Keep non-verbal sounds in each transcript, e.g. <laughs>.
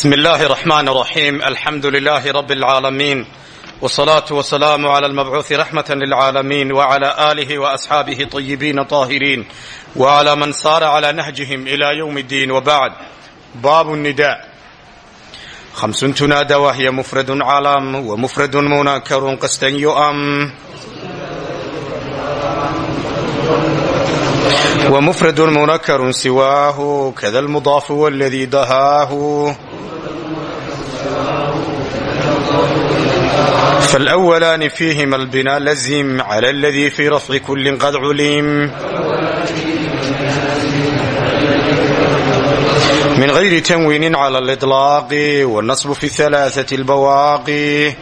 بسم الله الرحمن الرحيم الحمد لله رب العالمين والصلاة والسلام على المبعوث رحمة للعالمين وعلى آله وأصحابه طيبين طاهرين وعلى من صار على نهجهم إلى يوم الدين وبعد باب النداء خمس تنادى وهي مفرد علم ومفرد منكر قسطا يؤم ومفرد منكر سواه كذا المضاف والذي دهاه فالأولان فيهما البناء لزم على الذي في رفع كل قد علم من غير تنوين على الإطلاق والنصب في الثلاثة البواقي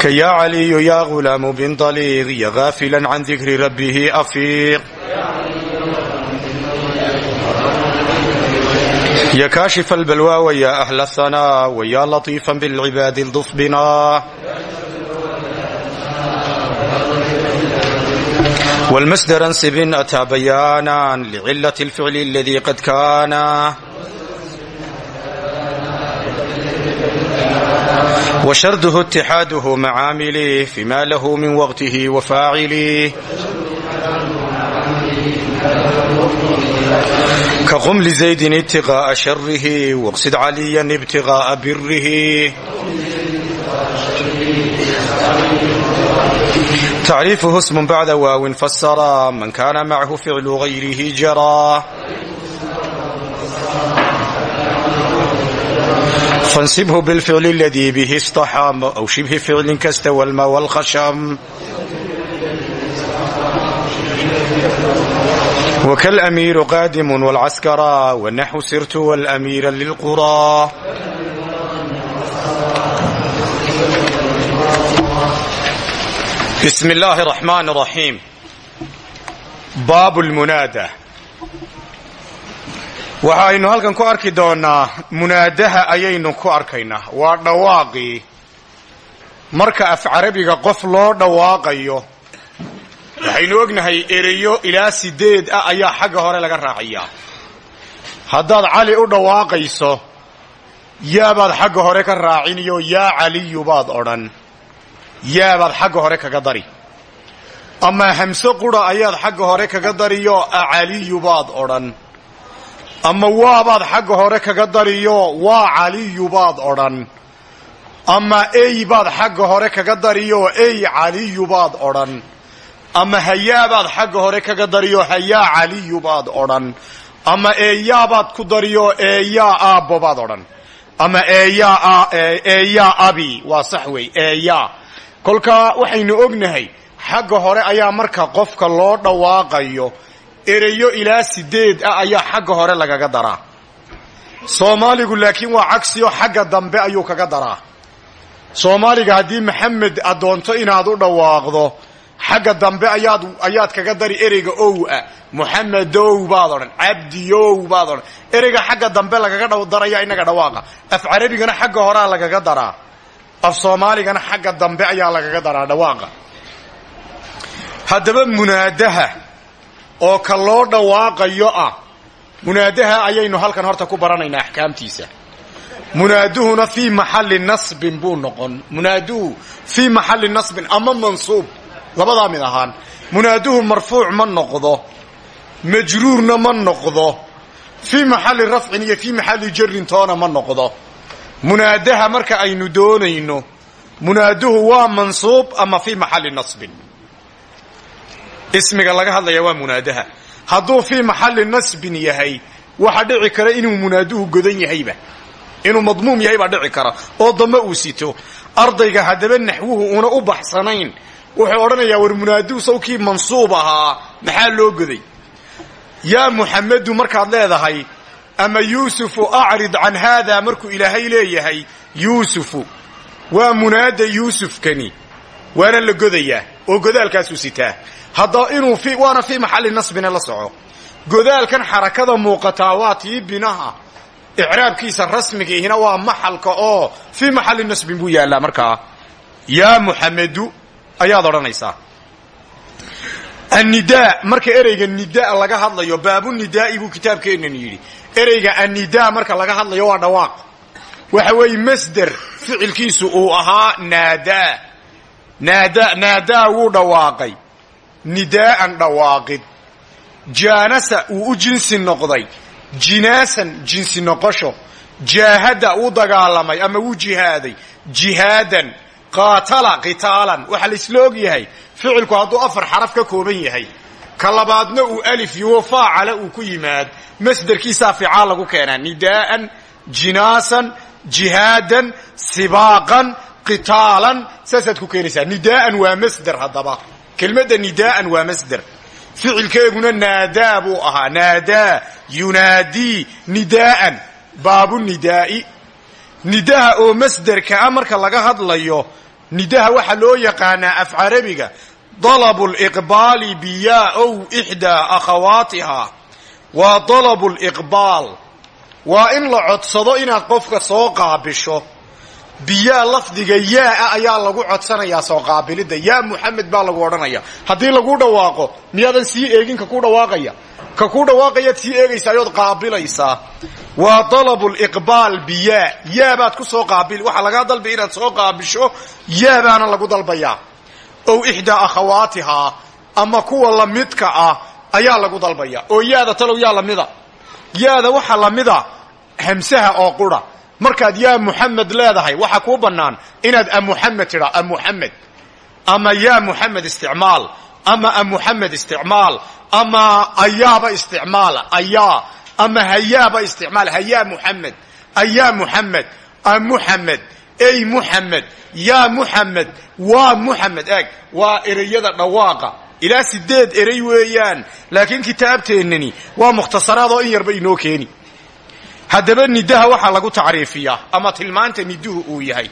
كيا علي يا غلام بن طليق يا غافلا عن ذكر ربه أفيق ya kaashifa albalwaawa ya ahla ahanaa wa yaa latiifan bilcibaadi duf bina wlmasdar ansibin ataa bayaanan lcilat alficli aladii qad kaana washarduhu itixaaduhu macaamilih fima lahu min waqtihi wa faacilih كقم لزيد ابتغاء شره واقصد عليا ابتغاء بره تعريفه اسم بعد واو فسرا من كان معه فعل غيره جرى فانسبه بالفعل الذي به اصطحم أو شبه فعل كاستوى الماء والخشم wklamiiru qaadimu wlcaskara wanaxu sirtu wlamiira lilquraa bismi illaahi araxmaan araxiim baabu lmunaada waxaaynu halkan ku arki doonaa munaadaha ayaynu ku arkaynaa. Waa dhawaaqii marka af carabiga qof loo dhawaaqayo waxaynu ognahay ereyo ilaa sideed ah ayaa xagga hore laga raaciyaa haddaad cali u dhawaaqayso yaabaad xagga hore ka raaciniyo yaa caliyu baad odhan. Yaabaad xagga hore kaga dari. Ama hamse qura ayaad xagga hore kaga dariyo acaliyu baad odhan. Ama waabaad xagga hore kaga dariyo waa caliyu baad odhan. Ama ey baad xagga hore kaga dariyo ey caliyu baad odhan ama hayaabaad xagga hore kaga dariyo hayaa caliyu baad odhan. Ama eeyaabaad ku dariyo eeyaa aabbo baad odhan. Ama eeyaa abi waa sax wey eeyaa. Kolkaa waxaynu ognahay xagga hore ayaa marka qofka loo dhawaaqayo ereyo ilaa sideed ah ayaa xagga hore lagaga daraa. Soomaaligu laakiin waa cagsiyo xagga dambe ayuu kaga daraa. Soomaaliga haddii maxamed addoonto inaad u dhawaaqdo xagga dambe ayaad kaga dari ereyga ow ah. Muxamedow baad odhan cabdiyow baad odhan. Ereyga xagga dambe lagaga daraya inaga dhawaaqa. Af carabigana xagga horea lagaga daraa. Af soomaaligana xagga dambe ayaa lagaga daraa dhawaaqa. Haddaba munaadaha oo ka loo dhawaaqayo ah munaadaha ayaynu halkan horta ku baranaynaa axkaamtiisa. Munaaduhuna fii maxalli nasbin buu noqon. Munaaduhu fii maxalli nasbin ama mansuub labadaa mid ahaan munaaduhu marfuuc ma noqdo majruurna ma noqdo fii maxalli rafcin iyo fii maxalli jarrin toona ma noqdo. Munaadaha marka aynu doonayno munaaduhu waa mansuub ama fii maxalli nasbin? Ismiga laga hadlaya waa munaadaha. Hadduu fii maxalli nasbin yahay waxa dhici kara inuu munaaduhu godan yahayba. Inuu madmuum yahay baa dhici kara. Oo dambe uu sito ardayga haddaba naxwuhu una u baxsanayn wuxuu odhanayaa war munaaduhu sawkii mansuub ahaa maxaa loo goday? Yaa muxamedu markaad leedahay ama yuusufu acrid can haada markuu ilaahay leeyahay yuusufu. Waa munaada yuusufkani waana la godayaa oo godaalkaasuu sitaa. Hadda inuu waana fii maxalli nasbina la soco. Godaalkan xarakada muuqataa waa tii binaha. Icraabkiisa rasmigiihina waa maxalka oo fii maxalli nasbin buu yaallaa markaa. Yaa muxamedu ayaad odhanaysaa. Annidaa marka ereyga nidaa laga hadlayo baabunidaai buu kitaabkeennan yidhi. Ereyga annidaa marka laga hadlayo waa dhawaaq. Waxa weeye masder ficilkiisu uu ahaa naadaa. Naada naadaa wuu dhawaaqay. Nidaa'an dhawaaqid. Jaanasa uu u jinsi noqday. Jinaasan jinsi noqosho. Jaahada uu dagaalamay ama wuu jihaaday. Jihaadan qaatala qitaalan. Waxaa la isla og yahay ficilku hadduu afar xaraf ka kooban yahay ka labaadna uu alif yo faacala uu ku yimaad. Masderkiisaa ficaal lagu keenaa nidaa'an jinaasan jihaadan sibaaqan qitaalan saasaad ku keenaysaa. Nidaa'an waa masder haddaba. Kelmadda nidaa'an waa masder. Ficilkeeguna naadaa buu ahaa. Naadaa yunaadii nidaa'an baabu nidaa'i. Nidaha oo masderka a marka laga hadlayo nidaha waxaa loo yaqaanaa af carabiga dalabu liqbaali biyaa ow ixdaa akhawaatihaa waa dalabu liqbaal waa in la codsado inaad qofka soo qaabisho. Biyaa lafdiga yaa ayaa lagu codsanayaa soo qaabilidda. Yaa muxamed baa lagu odhanaya. Haddii lagu dhawaaqo miyaadan sii eegin ka ku dhawaaqaya ka ku dhawaaqayaad sii eegaysaa yood qaabilaysaa waa dalabu liqbaal biyaa yaa baad ku soo qaabil. Waxaa lagaa dalbi inaad soo qaabisho yaa baana lagu dalbayaa ow ixdaa akhawaatihaa ama kuwa lamidka ah ayaa lagu dalbaya. Oo yaada talow yaa lamida yaada waxa lamida hamsaha oo qura. Markaad yaa muxamed leedahay waxaa kuu bannaan inaad amuxamed tidhaa amuxamed ama yaa muxamed isticmaal. Ama amuxamed isticmaal ama ayaaba isticmaal ayaa. Ama hayaaba isticmaal hayaa muxamed ayaa muxamed amuxamed ey muxamed yaa muxamed waa muxamed eeg waa ereyada dhawaaqa. Ilaa sideed erey weeyaan. Laakiin kitaabteennani waa mukhtasaraad oo in yarba inoo keeni. Haddaba nidaha waxaa lagu tacriifiyaa ama tilmaanta niduhu uu yahay.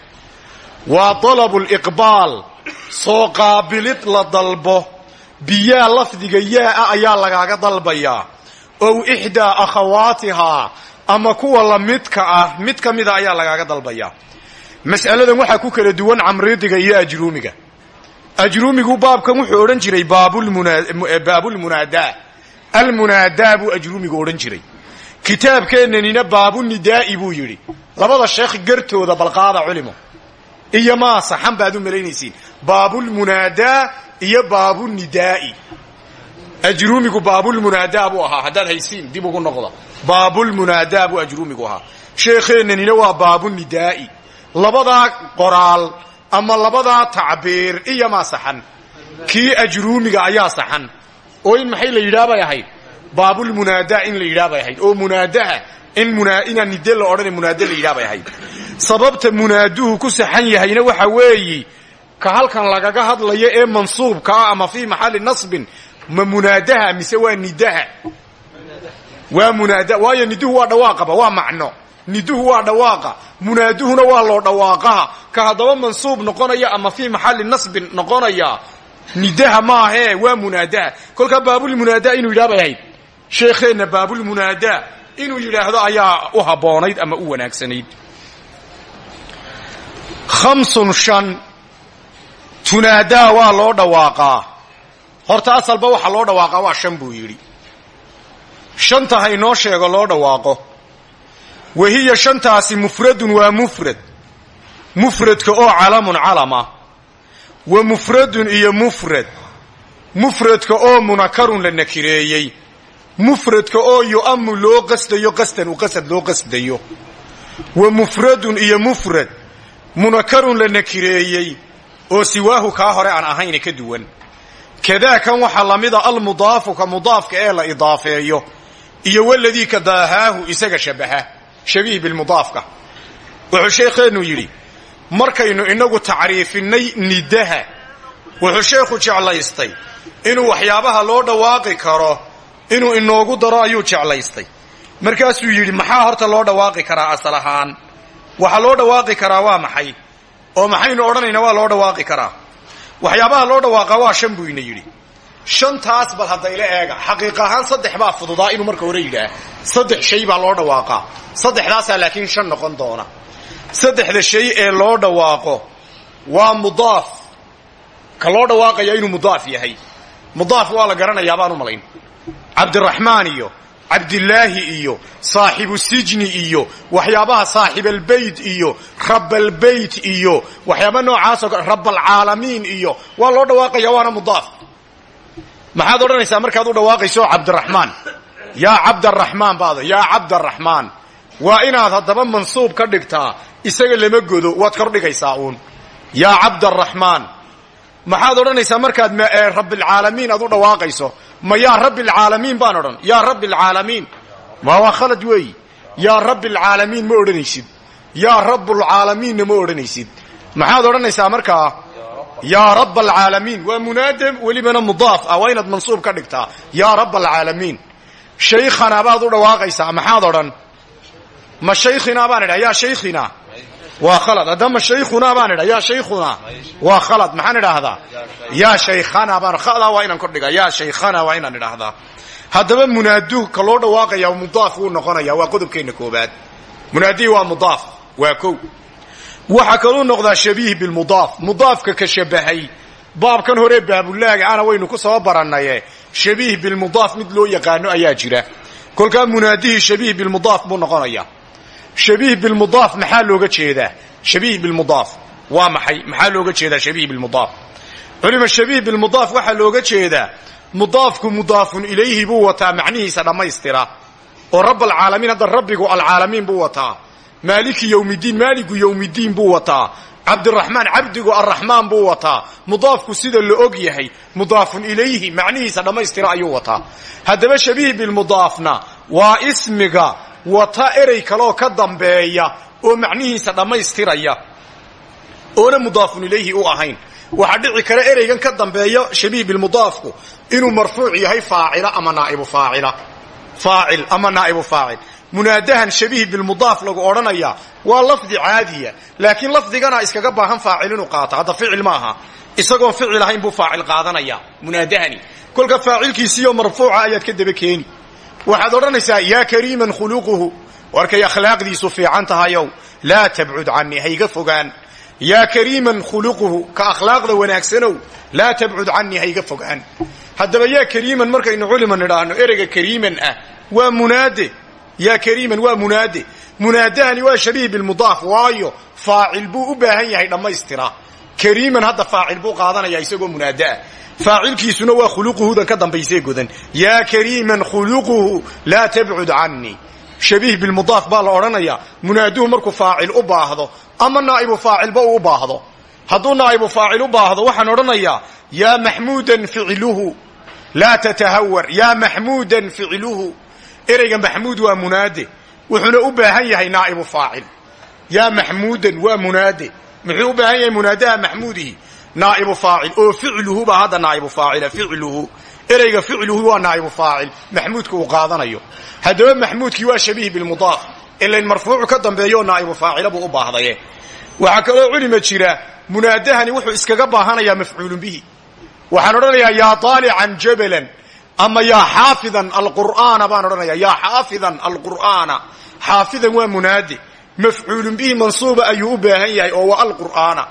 Waa dalabu liqbaal soo qaabilid la dalbo biyaa lafdiga yaa-a ayaa lagaaga dalbayaa ow ixdaa akhawaatihaa ama kuwa lamidka ah mid ka mida ayaa lagaaga dalbayaa mas'aladan waxaa ku kala duwan camridiga iyo ajruumiga ajruumigu baabkan wuxuu odhan jiray baabulmunaadaa almunaadaa buu ajruumigu odhan jiray. Kitaabkeennanina baabunidaa'i buu yidhi. Labada sheekh gartooda balqaada culimo. Iyo maa saxan baad u malaynaysiin. Baabulmunaadaa iyo baabunidaa'i ajruumigu baabulmunaadaa buu ahaa haddaad haysiin dib ugu noqda. Baabulmunaadaa buu ajruumigu ahaa. Sheekheennanina waa baabunidaa'i labadaa qoraal ama labadaa tacbiir iyo maa saxan. Kii ajruumiga ayaa saxan. Oo in maxay la yidhaah bay ahayd baabulmunaadaa in la yidhaah bay ahayd oo munaadaha in inaan nide la odhana munaada la yidhaah bay ahayd sababta munaaduhu ku saxan yahayna waxa weeyi ka halkan lagaga hadlayo ee mansuubka ah ama fii maxalli nasbin ma munaadaha mise waa nidaha? Waa munaada waayo niduhu waa dhawaaqaba waa macno. Niduhu waa dhawaaqa munaaduhuna waa loo dhawaaqaha. Ka haddaba mansuub noqonaya ama fii maxalli nasbin noqonaya nidaha maahee waa munaadaha. Kolkaa baabulmunaadaa inuu yidhaha bay ahayd sheekheenna baabulmunaadaa inuu yidhaahdo ayaa u habboonayd ama u wanaagsanayd tunaadaa waa loo dhawaaqaa. Horta asalba waxa loo dhawaaqaa waa shan buu yidhi. Shanta ha inoo sheego loo dhawaaqo. Wahiya shantaasi mufradun waa mufrad. Mufradka oo calamun calama. Wa mufradun iyo mufrad. Mufradka oo munakarun la nakireeyey. Mufradka oo yu'amu loo qasdayo qasdan u qasad loo qasdayo. Wa mufradun iyo mufrad. Munakarun la nakireeyey oo siwaahu kaa hore aan ahayna ka duwan. Kadaakan waxaa lamida almudaafu ka mudaafka ee la idaafeeyo iyo waladii ka daahaahu isaga shabaha shabiih bilmudaafka. Wuxuu sheekheennu yidhi markaynu inagu tacriifinay nidaha wuxuu sheekhu jeclaystay inuu waxyaabaha loo dhawaaqi karo inuu inoogu daro ayuu jeclaystay. Markaasuu yidhi maxaa horta loo dhawaaqi karaa asal ahaan? Waxaa loo dhawaaqi karaa waa maxay oo maxaynu odhanaynaa waa loo dhawaaqi karaa. Waxyaabaha loo dhawaaqa waa shan buu ina yidhi. Shantaas bal haddayla eega. Xaqiiq ahaan saddex baa fududaa inuu marka hore yidhaah. Saddex shay baa loo dhawaaqaa saddexdaasaa laakiin shan noqon doona. Saddexda shay ee loo dhawaaqo waa mudaaf. Ka loo dhawaaqaya inuu mudaaf yahay. Mudaaf waa la garanayaa baan u malayn. Cabdiraxmaan iyo cabdilaahi iyo saaxibu sijni iyo waxyaabaha saaxibalbeyt iyo rabalbeyt iyo waxyaaba noocaasoo kale rabalcaalamiin iyo waa loo dhawaaqaya waana mudaaf. Maxaad odhanaysaa markaad u dhawaaqayso cabdiraxmaan yaa cabdaraxmaan baad yaa cabdaraxmaan waa inaad haddaba mansuub ka dhigtaa isaga lama godo waad kordhigaysaa uun. Yaa cabdaraxmaan maxaad odhanaysaa markaad rabbilcaalamiin aad u dhawaaqayso? Ma yaa rabbilcaalamiin baan odhan. Yaa rabbilcaalamiin ma waa khalad weeyi yaa rabbilcaalamiin ma odhanaysid. Yaa rabbulcaalamiinna ma odhanaysid. Maxaad odhanaysaa markaa yaa rab alcaalamiin waa munaade welibana mudaaf. Ah waa inaad mansuub ka dhigtaa. Yaa rab alcaalamiin shaykhana baad u dhawaaqaysaa. Maxaad odhan. Ma shaykhinaa baan idhaha yaa shaykhina waa khalad. Haddama shaykhunaa baan idha yaa shaykhunaa waa khalad. Maxaan idhaahdaa? Yaa shaykhana baan khadaa waa inaan kordhigaa yaa shaykhana waa inaan idhaahdaa. Haddaba munaadu ka loo dhawaaqaya mudaaf wuu noqonaya waa qodobkeenna koobaad munaadihii waa mudaaf waa kow. Waxaa kaluu noqdaa shabiih bilmudaaf mudaafka ka shabahay. Baabkan hore baabulaaga ana waynu ku soo barannaye shabiih bilmudaaf mid loo yaqaano ayaa jira. Kolkaa munaadihii shabiih bilmudaaf buu noqonaya shabiih bilmudaaf maxaa looga jeedaa? Shabiih bilmudaaf waa maxay? Maxaa looga jeedaa shabiih bilmudaaf culima shabiih bilmudaaf waxaa looga jeedaa mudaafku mudaafun ilayhi buu wataa macnihiisa dhammaystira. Oo rab alcaalamiin hadda rabbigu alcaalamiin buu wataa. Maaliki yowmidiin maaligu yowmidiin buu wataa. Cabdiraxmaan cabdigu arraxmaan buu wataa. Mudaafku sida la og yahay mudaafun ilayhi macnihiisa dhammaystira ayuu wataa. Haddaba shabiih bilmudaafna waa ismiga wata erey kaleoo ka dambeeya oo macnihiisa dhammaystiraya. Oona mudaafun ilayhi u ahayn. Waxaa dhici kara ereygan ka dambeeya shabiih bilmudaafku inuu marfuuc yahay faacila ama naaibu faacil ama naa'ibu faacil. Munaadahan shabiih bilmudaaf lagu odhanaya waa lafdi caadiya laakiin lafdigana iskaga baahan faacil inuu qaato. Hadda ficil maaha isagoon ficil ahayn buu faacil qaadanaya munaadahani. Kolka faacilkiisiiyo marfuuca ayaad ka daba keeni waxaad odhanaysaa yaa kariiman khuluquhu. Warkay akhlaaqdiisu fiican tahayow laa tabcud canii hayga fogaan. Yaa kariiman khuluquhu ka akhlaaqda wanaagsanow laa tabcud canii hayga fogaan. Haddaba yaa kariiman markaynu culima nidhaahno ereyga kariiman ah waa munaade. Yaa kariiman waa munaade. Munaadahani waa shabiih bilmudaaf waayo faacil buu u baahan yahay dhammaystira. Kariiman hadda faacil buu qaadanaya isagoo munaadaah faacilkiisuna waa khuluquhudan ka dambaysee godan yaa kariiman khuluquhu laa tabcud canii shabiih bilmudaaf baa la odhanayaa. Munaaduhu markuu faacil u baahdo ama naa'ibu faacilba uu u baahdo. Hadduu naa'ibu faacil u baahdo waxaan odhanayaa yaa maxmuudan ficluhu laa tatahawar yaa maxmuudan ficluhu. Ereyga maxmuud waa munaade wuxuuna u baahan yahay naa'ibu faacil. Yaa maxmuudan waa munaade. Muxuu u baahan yahay munaadaha maxmuudihi naa'ibu faacil oo ficluhu baa hadda naa'ibu faacila ficluhu ereyga ficluhu waa naa'ibu faacil maxmuudka uu qaadanayo haddaba maxmuudkii waa shabiih bilmudaaf ilayn marfuucu ka dambeeyo naa'ibu faacila buu u baahdaye waxaa kaloo jira munaadahani wuxuu iskaga baahanayaa mafcuulun bihi waxaan odhanayaa yaa taalican jabalan ama yaa xaafidan alqur'aana baan odhanaya yaa xaafidan alqur'aana xaafidan waa munaade mafcuulun bihi mansuuba ayuu baahan yahay oo waa alqur'aana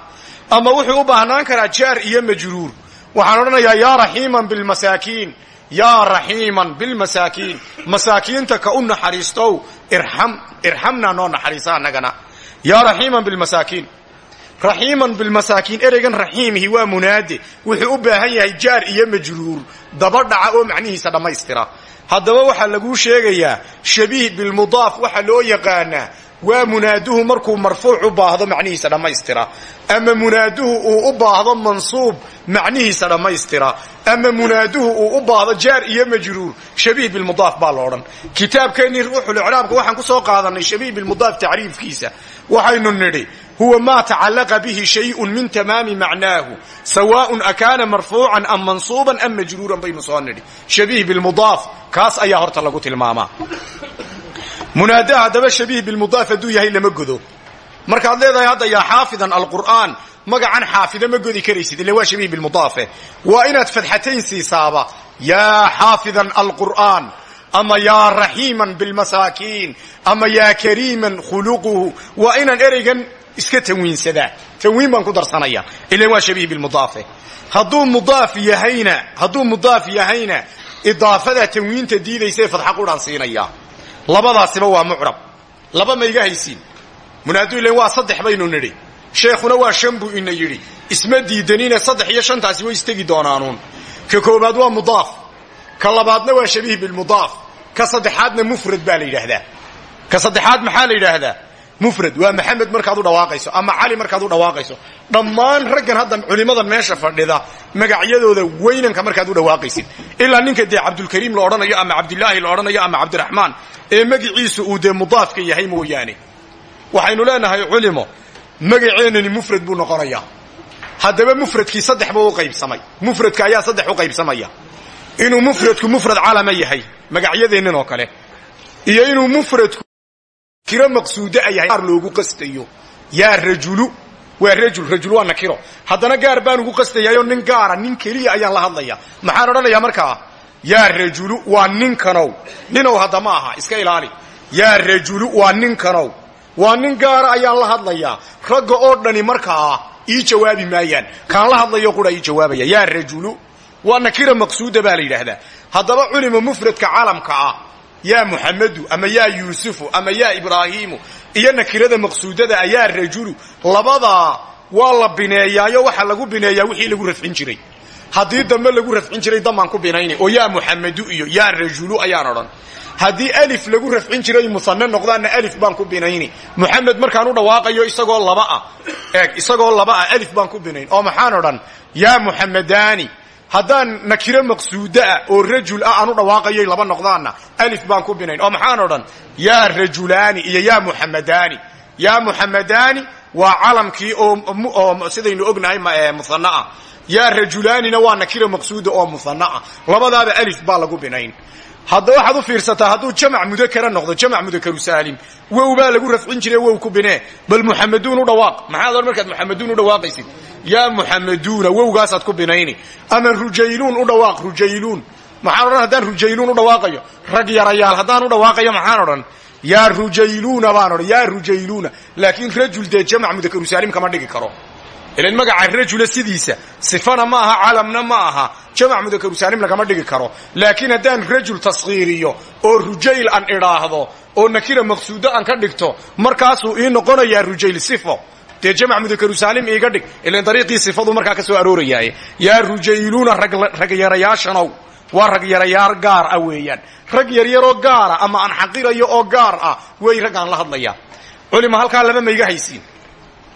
ama wuxuu u baahnaan karaa jaar iyo majruur. Waxaan odhanayaa yaa raxiiman bilmasaakiin yaa raxiiman bilmasaakiin masaakiinta ka u naxariistow irxam irxamna noo naxariisa annagana. Yaa raxiiman bilmasaakiin raxiiman bilmasaakiin ereygan raxiimihi waa munaade. Wuxuu u baahan yahay jaar iyo majruur. Daba dhaca oo macnihiisa dhammaystira. Haddaba waxaa laguu sheegayaa shabiih bilmudaaf waxaa loo yaqaanaa waa munaaduhu markuu marfuuc u baahdo macnihiisa dhammaystira ama munaaduhu uu u baahdo mansuub macnihiisa dhammaystira ama munaaduhu uu u baahdo jaar iyo majruur shabiih bilmudaaf baa la odhan. Kitaabkeennii ruuxulicraabka waxaan ku soo qaadanay shabiih bilmudaaf tacriifkiisa. Waxaynu nidhi huwa maa tacalaqa bihi shayun min tamaami macnaahu sawaaءun akaana marfuucan am mansuuban am majruuran baynu soo nidhi. Shabiih bilmudaaf kaas ayaa horta lagu tilmaamaa munaadaha haddaba shabiih bilmudaaf hadduu yahay lama godo. Markaad leedahay hadda yaa xaafidan alqur'aan magacan xaafida ma godi karaysid illa waa shabiih bilmudaafe waa inaad fadxatayn siisaaba yaa xaafidan alqur'aan ama yaa raxiiman bilmasaakiin ama yaa kariiman khuluquhu waa inaan ereygan iska tanwiinsadaa. Tanwiin baan ku darsanaya ilan waa shabiih bilmudaafe hadduu mudaaf yahayna hadduu mudaaf yahayna idaafada tanwiinta diidaysa ee fadxa qudhan siinaya labadaasiba waa mucrab. Laba ma iga haysiin. Munaadu ilan waa saddex baynu nidhi. Sheekhuna waa shan buu ina yidhi. Isma diidanine saddex iyo shantaasi way istegi doonaanuun. Ka koobaad waa mudaaf. Ka labaadna waa shabiih bilmudaaf ka saddexaadna mufrad baa la yidhaahdaa. Ka saddexaad maxaa la yidhaahdaa mufrad waa maxamed markaad u dhawaaqayso ama cali markaad u dhawaaqayso. Dhammaan raggan hadda culimmadan meesha fadhida magacyadooda weynanka markaad u dhawaaqaysid. Ilaa ninka dee cabdulkariim la odhanayo ama cabdilaahi la odhanayo ama cabdiraxmaan ee magiciisu uu dee mudaafka yahay mooyaane. Waxaynu leenahay culimo magaceennani mufrad buu noqonayaa haddaba mufradkii saddex buu qaybsamay. Mufradka ayaa saddex u qaybsamaya. Inuu mufradku mufrad calama yahay magacyadeennan oo kale. Iyo inuu mufradku kiro maqsuuda yahay gaar loogu qastayo. Yaa rajulu waa rajul rajul waa nakiro. Haddana gaar baan ugu qastayaayoo nin gaara nin keliya ayaan la hadlaya maxaan odhanayaa markaa? Yaa rajulu waa ninkanow ninow hadda ma aha iska ilaali. Yaa rajulu waa ninkanow waa nin gaara ayaan la hadlayaa. Ragga oo dhani markaa ii jawaabi maayaan. Kaan la hadlayo qura ii jawaabaya. Yaa rajulu waa nakira maqsuuda baa la yidhaahdaa. Haddaba culima mufradka calamka ah yaa muxamedu ama yaa yuusufu ama yaa ibraahiimu iyo nakirada maqsuudada ah yaa rajulu labadaa waa la bineeyaayo waxa lagu bineeyaa wixii lagu rafcin jiray. Haddii dambe lagu rafcin jiray damaan ku binayni. Oo yaa muxamedu iyo yaa rajulu ayaan odhan. Haddii alif lagu rafcin jiray musane noqdaanna alif baan ku binayni. Muxamed markaan u dhawaaqayo isagoo laba ah. Eeg isagoo laba ah alif baan ku binayn oo maxaan odhan? Yaa muxamedani haddaan nakiro maqsuudo ah oo rajul ah aan u dhawaaqayo laba noqdaanna alif baan ku binayn. Oo maxaan odhan? Yaa rajulaani iyo yaa muxamedani yaa muxamedani waa calamkii oo sidaynu ognahay musane ah yaa rajulaanina waa nakiro maqsuuda oo musane ah alif baa lagu binayn. Hadda waxaad u fiirsataa hadduu jamac mudakara noqdo jamac mudakaru saalim wow baa lagu rafcin jire wow ku binee. Bal muxameduun u dhawaaq. Maxaad markaad muxameduun u dhawaaqaysid yaa muxameduuna wowgaasaad ku binayni. Ama rujayluun u dhawaaq rujayluun. Maxaan odhan haddaan rujayluun u dhawaaqayo rag yarayaal haddaan u dhawaaqayo maxaan odhan? Yaa rujayluuna baan odhan yaa rujayluuna. Laakiin rajul dee jamac mudakaru saalim kama dhigi karo. Magaca rajula sidiisa sifana ma aha calamna ma aha jamac mudakaru saalim lagama dhigi karo. Laakiin haddaan rajul taskhiiriyo oo rujayl aan idhaahdo oo nakira maqsuudo aan ka dhigto markaasuu ii noqonayaa rujayl sifo dee jamac mudakaru saalim iiga dhig. Ilan dariiqii sifadu markaa ka soo aroorayaaye yaa rujayluuna rag yarayaashanow. Waa rag yarayaar gaar ah weeyaan. Rag yaryaroo gaara ama aan xaqirayo oo gaar ah wey raggaan la hadlaya culima halkaa laba ma iga haysiin.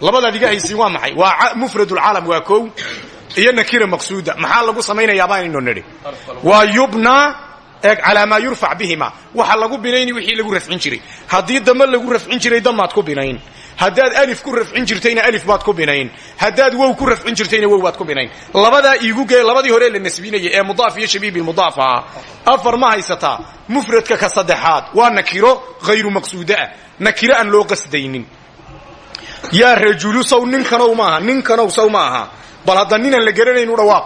Labadaad iga haysiin waa maxay? Waa mufradulcalam waa kow iyo nakira maqsuuda. Maxaa lagu samaynayaa baanaynu nidhi. Waa yubna eeg calaa maa yurfac bihima. Waxa lagu binayni wixii lagu rafcin jiray. Haddii dame lagu rafcin jiray damaad ku binayn haddaad alif ku rafcin jirtayna alif baad ku binayn. Haddaad wow ku rafcin jirtayna wow baad ku binayn. Labadaa iigu gee labadii hore la nasbinayay ee mudaaf iyo shabiih bilmudaaf ahaa afar ma haysataa mufradka ka saddexaad. Waa nakiro hayru maqsuuda ah. Nakiro aan loo qasdaynin. Yaa rajulu saw ninkanow maaha ninkanow saw ma bal hadda la garanayn u dhawaaq.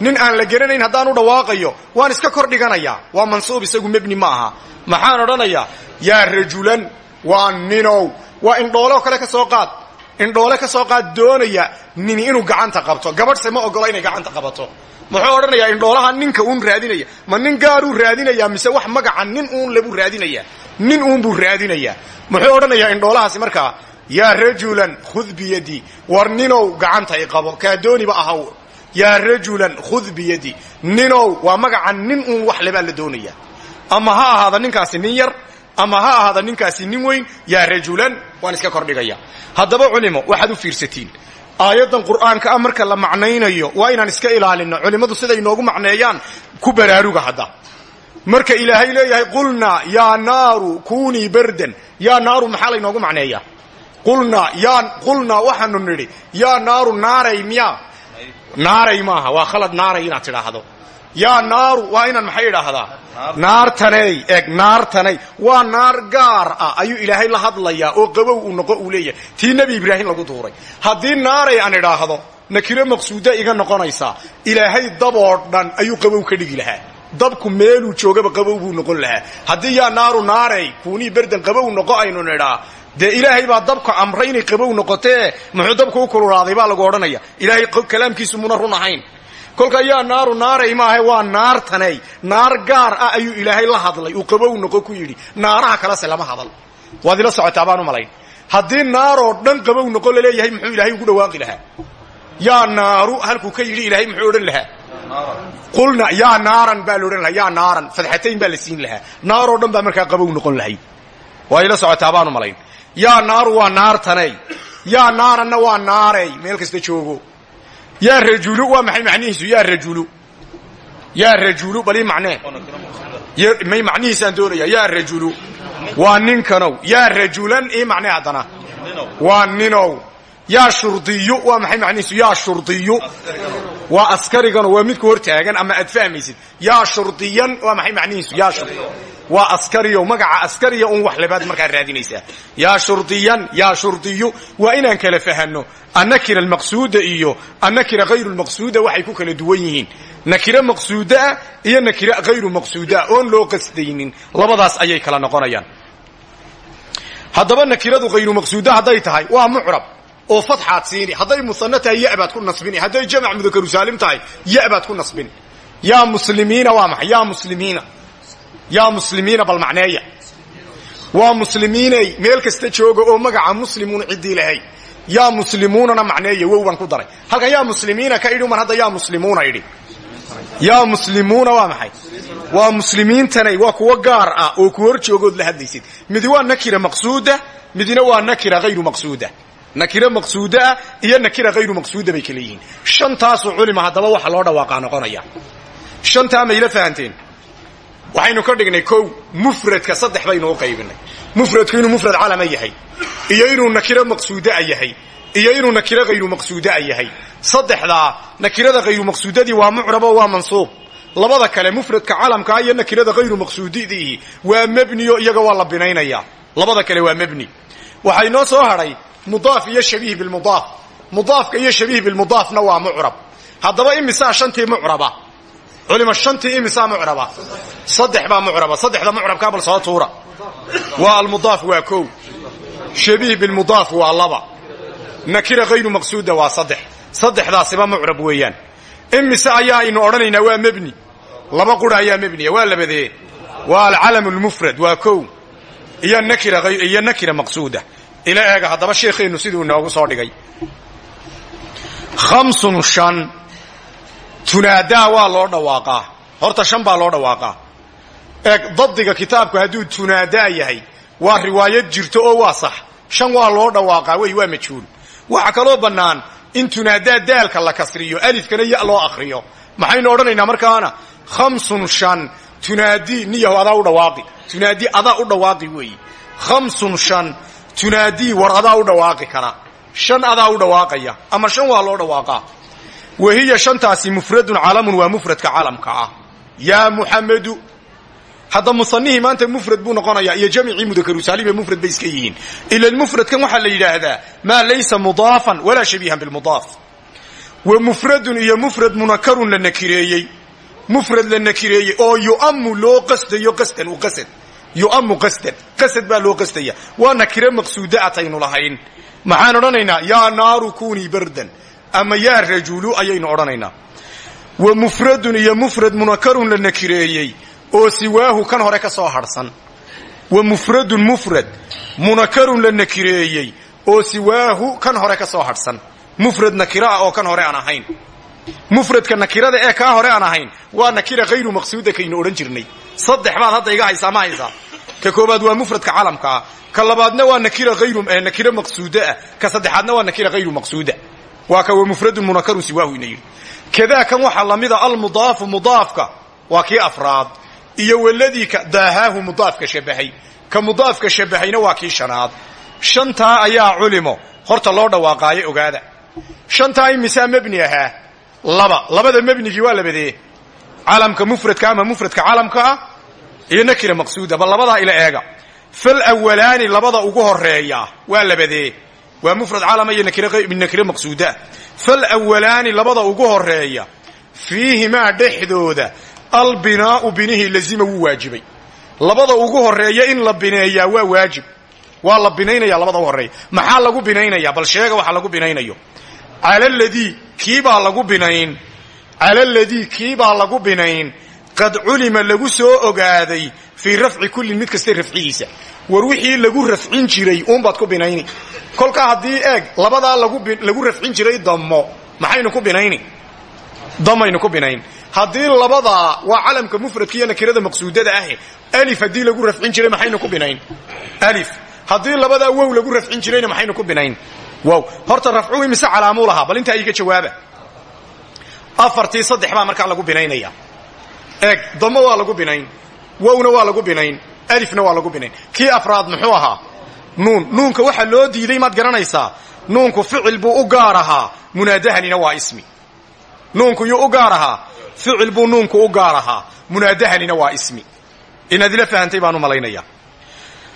Nin aan la garanayn haddaan u dhawaaqayo waan iska kor dhiganayaa waa mansuub isagu mebni ma aha. Maxaan odhanayaa? Yaa rajulan waa ninow waa indhooleo kale ka soo qaad. Indhoole ka soo qaad doonaya nini inuu gacanta qabto. Gabadhse ma ogola inay gacanta qabato. Muxuu odhanayaa indhoolaha ninka uun raadinaya. Ma nin gaaruu raadinayaa mise wax magaca nin uun lebuu raadinayaa nin uun buu raadinayaa muxuu odhanayaa indhoolahaasi markaa yaa rajulan khud biyadii war ninow gacanta i qabo. Kaadooniba ahaw. Yaa rajulan khud biyadi ninow waa magaca nin uun wax lebaa la doonaya. Ama ha ahaada ninkaasi nin yar ama ha ahaada ninkaasi nin weyn yaa rajulan waan iska kordhigaya haddaba culimo waxaad u fiirsatiin. Aayaddan qur'aanka ah marka la macnaynayo waa inaan iska ilaalino culimmadu siday inoogu macneeyaan ku baraaruga hadda. Marka ilaahay leeyahay qulnaa yaa naaru kunii bardan. Yaa naaru maxaa laynoogu macneeyaa? Qulnaa yaa qulnaa waxaanu nidhi yaa naaru naaray miyaa? Naaray maaha waa khalad naaray inaad tidhaahdo yaa naaru waa inaan maxay idhaahdaa? Naartaney eeg naartaney waa naar gaar ah ayuu ilaahay la hadlayaa oo qabow uu noqo uu leeyahay. Tii nebi ibraahim lagu duuray haddii naaray aan idhaahdo nakiro maqsuuda iga noqonaysaa ilaahay daboo dhan ayuu qabow ka dhigi lahaa. Dabku meeluu joogaba qabow buu noqon lahaa. Haddii yaa naaru naaray kuunii berdan qabow noqo aynu nidhaa. Dee ilaahay baa dabka amray inay qabow noqotee? Muxuu dabka u kululaaday baa lagu odhanaya. Ilaahay kalaamkiisu muna run ahayn kolka yaa naaru naaray maaha waa naartanay naar gaar ah ayuu ilaahay la hadlay. Uu qabow noqo ku yidhi naaraha kalese lama hadal. Waad ila socotaa baan u malayn. Haddii naaroo dhan qabow noqo la leeyahay muxuu ilaahay ugu dhawaaqi lahaa? Yaa naaru halkuu ka yidhi ilaahay muxuu odhan lahaa? Qulna yaa naaran baa la lahaa. Yaa naaran fadxatayn baa la siin lahaa. Naaroo dhan baa markaa qabow noqon lahayd waa ila socotaa baan u malayn. Yaa naaru waa naartanay yaa naaranna waa naarey meel kasta joogo yaa rajulu waa maxay macnihiisu? Yaa rajulu. Yaa rajulu bal ii macnee may macnihiisaan doonaya. Yaa rajulu. Waa ninkanow. Yaa rajulan ii macnee haddana. Waa ninow. Yaa shurdiyu waa maxay macnihiisu? Yaa shurdiyu. Waa askarigano waa midku hor taagan ama aad fahmaysid. Yaa shurdiyan waa maxay macnihiisu? Yaa waa askariyo magaca askariya un wax labaad markaa raadinaysaa. Yaa shurdiyan yaa shurdiyu waa inaan kala fahanno. Annakira almaqsuuda iyo annakira hayru lmaqsuuda waxay ku kala duwan yihiin. Nakiro maqsuudaah iyo nakiro hayru maqsuudaah oon loo qasdaynin labadaas ayay kala noqonayaan. Haddaba nakiradu hayru maqsuuda hadday tahay waa mucrab oo fatxaad siini. Hadday musano tahay yabaad ku nasbini. Hadday jamc mudakaru saalim tahay yabaad ku nasbini. Yaa muslimiina waa maxay? Yaa muslimiina yaa muslimiina bal macneeya. Waa muslimiinay meel kasta jooga oo magaca muslimuun ciddii lahay yaa muslimuunana macneeya wow baan ku daray. Halkan yaa muslimiina ka idhi man hadda yaa muslimuuna idhi. Yaa muslimuuna waa maxay? Waa muslimiintanay waa kuwo gaar ah oo ku hor joogood waa nakira maqsuuda midina waa nakira hayru maqsuuda. Maqsuudaa iyo nakira hayru maqsuuda bay kala yihiin. Shantaasu culima haddaba waxa loo dhawaaqaa noqonaya. Shantaa mayla fahanteen waxaynu ka dhignay kow mufradka saddex baynu u qaybinay. Mufradku inuu mufrad calama yahay iyo inuu nakiro maqsuudaa yahay iyo inuu nakiro hayru maqsuudaa yahay. Saddexdaa nakirada hayru maqsuudadii waa mucrabo waa mansuub. Labada kale mufradka calamkaa iyo nakirada hayru maqsuudidii waa mebniyo iyaga waa la labada kale waa mebni waxay noo soo hadhay mudaaf iyo shabiih bilmudaaf mudaafka iyo shabiih bilmudaafna waa mucrab. Haddaba imisaa shantii mucraba culima shantii imisaa mucraba saddex baa mucraba saddexda mucrabkaa bal soo tuura waa almudaaf waa kow shabiih bilmudaaf waa laba nakira hayru maqsuuda waa saddex saddexdaasiba mucrab weeyaan imise ayaa aynu odhanaynaa waa mebni laba qura ayaa mebniya waa labadee waa alcalam lmufrad waa kow iyo nakira maqsuuda ila eega haddaba sheekheennu siduu inoogu soo dhigay tunaadaa waa loo dhawaaqaa. Horta shan baa loo dhawaaqaa. Eeg dabdiga kitaabku hadduu tunaadaa yahay waa riwaayad jirto oo waa sax. Shan waa loo dhawaaqaa wey waa majhuul. Waxaa kaloo bannaan in tunaadaa daalka la kasriyo alifkana ya loo akriyo maxaynu odhanaynaa markaana? Khamsun shan tunaadii niyahu adaa u dhawaaqi. Tunaadii adaa u dhawaaqi weeyi. Khamsun shan tunaadii war adaa u dhawaaqi kara. Shan adaa u dhawaaqaya ama shan waa loo dhawaaqaa wahiya shantaasi mufradun calamun waa mufradka calamka ah. Yaa muxamedu hadda musanihii maanta mufrad buu noqonayaa iyo jamicii mudakarusaalime mufrad bay iska yihiin. Ila mufradkan waxaa la yidhaahdaa maa laysa mudaafan walaa shabiihan bilmudaaf. Wa mufradun iyo mufrad munakarun la nakireeyey. Mufrad la nakireeyey oo yu'amu loo qasdayo qasdan u qasad. Yu'amu qasdan qasad baa loo qasdaya waa nakire maqsuuda ataynu lahayn. Maxaan odhanaynaa yaa naaru kunii bardan ama yaa rajulu ayaynu odhanaynaa. Wa mufradun iyo mufrad munakarun la nakireeyey oo siwaahu kan hore ka soo hadhsan wa mufradun mufrad munakarun la nakireeyey oo siwaahu kan hore ka soo hadhsan mufrad nakira ah oo kan hore aan ahayn. Mufradka nakirada ee kaa hore aan ahayn waa nakira hayru maqsuuda kaynu odhan jirnay. Saddex baad hadda iga haysaa ma haysaa? Ka koobaad waa mufradka calamka ah. Ka labaadna waa nakira hayru nakira maqsuuda ah. Ka saddexaadna waa nakira hayru maqsuuda waa ka wa mufradun munakarun siwaahu ina yidhi. Kadaa kan waxaa lamida almudaafu mudaafka waa kii afraad. Iyo waladii daahaahu mudaafka shabahay. Ka mudaafka shabahayna waa kii shanaad. Shantaa ayaa culimo. Horta loo dhawaaqaayo ogaada. Shantaa imisaa mebni ahaa? Laba. Labada mebnigii waa labadee. Calamka mufradka ama mufradka calamka ah iyo nakira maqsuuda bal labadaa ila eega. Fal awalaani labada ugu horreeya waa labadee waa mufrad calama iyo nakire maqsuuda. Fal awalaani labada ugu horreeya fiihimaa dhexdooda albinaau binihii lazima wuu waajibay. Labada ugu horreeya in la bineeyaa waa waajib. Waa la binaynaya labada u horreeya maxaa lagu binaynaya? Bal sheega waxa lagu binaynayo. Cala ladii kiibaa lagu binayn. Cala ladii kiibaa lagu binayn. Qad culima lagu soo ogaaday fii rafci kullin mid kasta rafcigiisa war wixii lagu rafcin jiray uunbaad ku binayni. Kolkaa haddii eeg labadaa lagu rafcin jiray dammo. Maxaynu ku binayni? Damaynu ku binayn. Haddii labadaa waa calamka mufradka iyo nakirada maqsuudada ahe alif haddii lagu rafcin jiray maxaynu ku binayn? Alif. Haddii labadaa wow lagu rafcin jirayna maxaynu ku binayn? Wow. Horta rafcuhu imise calaamuu lahaa bal intaa iga jawaaba. Afartii saddex baa markaa lagu binaynaya. Eeg damo waa lagu binayn. Wowna waa lagu binayn alifna waa lagu binayn kii afraad muxuu ahaa? Nuun. Nuunka waxaa loo diiday maad garanaysaa. Nuunku ficil buu u gaar ahaa. Munaadahanina waa ismi. Nuunku yuu u gaar ahaa. Ficil buu nuunku u gaar ahaa. Munaadahanina waa ismi. Inaad ila fahantay baan u malaynaya.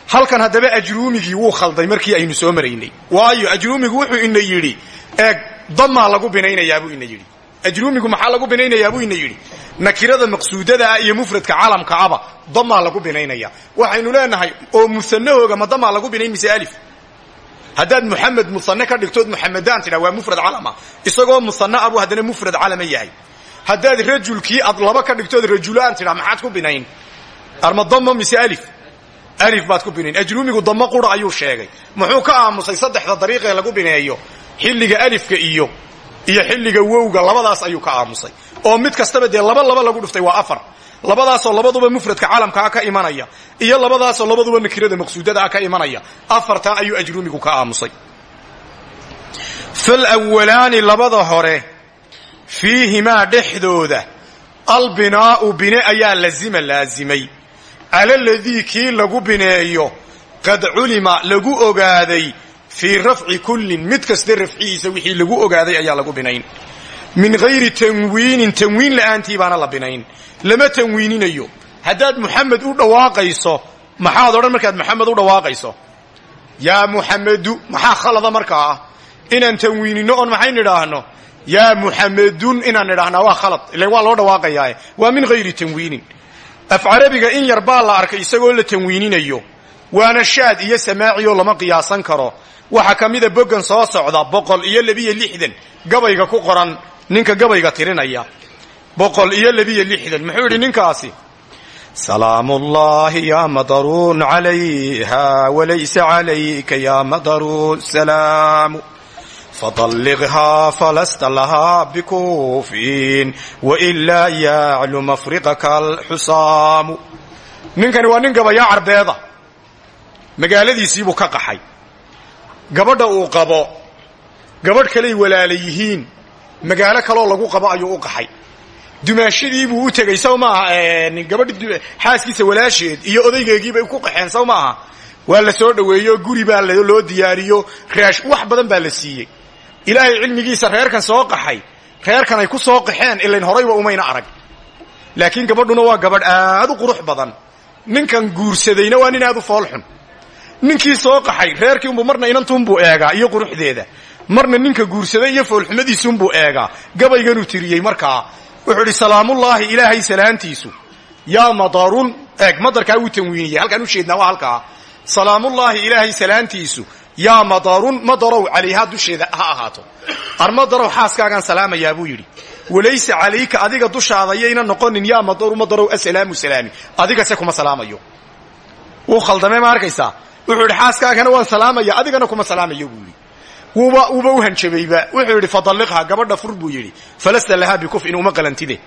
Halkan haddaba ajruumigii wuu khalday markii aynu soo maraynay. Waayo ajruumigu wuxuu ina yidhi eeg damaa lagu binaynayaabuu ina yidhi ajruumigu maxaa lagu binaynayaabuu ina yidhi? Nakirada maqsuudada ah iyo mufradka calamka aba damaa lagu binaynaya waxaynu leenahay oo musanahooga ma damaa lagu binayn mise alif? Haddaad muxamed musane dhigtood muxamedaan tidha waa mufrad calama. Isagoo musane abu haddana mufrad calama yahay. Haddaad rajulkii ad laba ka dhigtood rajulaan tidha maxaad ku binayn? Arma damo mise alif? Alif baad ku binayn. Ajruumigu damo qura ayuu sheegay. Muxuu ka aamusay saddexda dariiqee lagu bineeyo? Xilliga alifka iyo iyo xilliga wowga labadaas ayuu ka aamusay. Oo mid kastaba dee laba laba lagu dhuftay waa afar. Labadaasoo labaduba mufradka caalamkaa ka imanaya iyo labadaasoo labaduba nakirada maqsuudada ka imanaya afartaa ayuu ajruumigu ka aamusay. Falwalaani labada hore fiihimaa dhexdooda albinaa'u bine ayaa lazima laazimay. Cala ladii kii lagu bineeyo qad culima lagu ogaaday fii rafci kullin mid kasta rafcihiisa wixii lagu ogaaday ayaa lagu binayn. Min hayri tanwiinin tanwiin la'aantii baana la binayn. Lama tanwiininayo. Haddaad muxamed u dhawaaqayso maxaad odhan markaad muxamed u dhawaaqayso? Yaa muxamedu maxaa khalada markaa? Ah inaan tanwiinino oon maxayn idhaahno yaa muxamedun inaan idhaahnaa waa khalad. Ilan waa loo dhawaaqayaa waa min hayri tanwiinin. Af carabiga in yar baa la arkay isagoo la tanwiininayo. Waana shaad iyo samaaci oo lama qiyaasan karo waxaa ka mida boggan soo socda boqol iyo labiyo lixdan. Gabayga ku qoran ninka gabayga tirinaya. Boqol iyo labiyo lixdan. Muxuu ninkaasi? Salaam ullahi ya madaruun calayha walaysa calayka ya madaruun salaamu. Fadalliqhaa falasta lahaa bikuufin wailaa yaclu mafriqaka alxusaamu. Ninkani waa nin gabayaa carbeeda magaaladiisiibuu ka qaxay gabadha uu qabo gabadh kaley walaala yihiin magaalo kaloo lagu qabo ayuu u qaxay. Dumaashadiibuu u tegey saw maaha gabadh xaaskiisa walaasheed iyo odaygeegiibay ku qaxeen saw maaha waa la soo dhoweeyo guri baa loo diyaariyo raash wax badan baa la siiyey. Ilaahay cilmigiisa reerkan soo qaxay reerkan ay ku soo qaxeen ilayn horayba umayna arag. Laakiin gabadhuna waa gabadh aad u qurux badan. Ninkan guursadayna waa nin aad u foolxun ninkii soo qaxay reerkii unbu marna inantuunbuu eegaa iyo quruxdeeda. Marna ninka guursaday iyo foolxumadiisuunbuu eegaa. Gabayganuu tiriyey markaa wuxuu idhi salaamullaahi ilaahay salaantiisu. Yaa madarun eeg madarkaa wuu tanwiiniyey halkaan ujeednaa waa halkaa. Salaamullaahi ilaahay salaantiisu. Yaa madarun madarow calayhaa dusheeda ha ahaato. Ar madarow xaaskaagaan salaamayaa buu yidhi. Walaysa calayka adiga dushaada yayna noqonin yaa madaru madarow asalaamu salaami. Adigase kuma salaamayo. Wuu khaldamay ma wuxuu yidhi xaaskaagana waan salaamaya adigana kuma salaamayo buu yidhi. Wuuba wuuba u hanjabayba. Wuxuu yidhi fadalliqha gabadha fur buu yidhi. Falasta lahaa bikuf'in uma qalantide.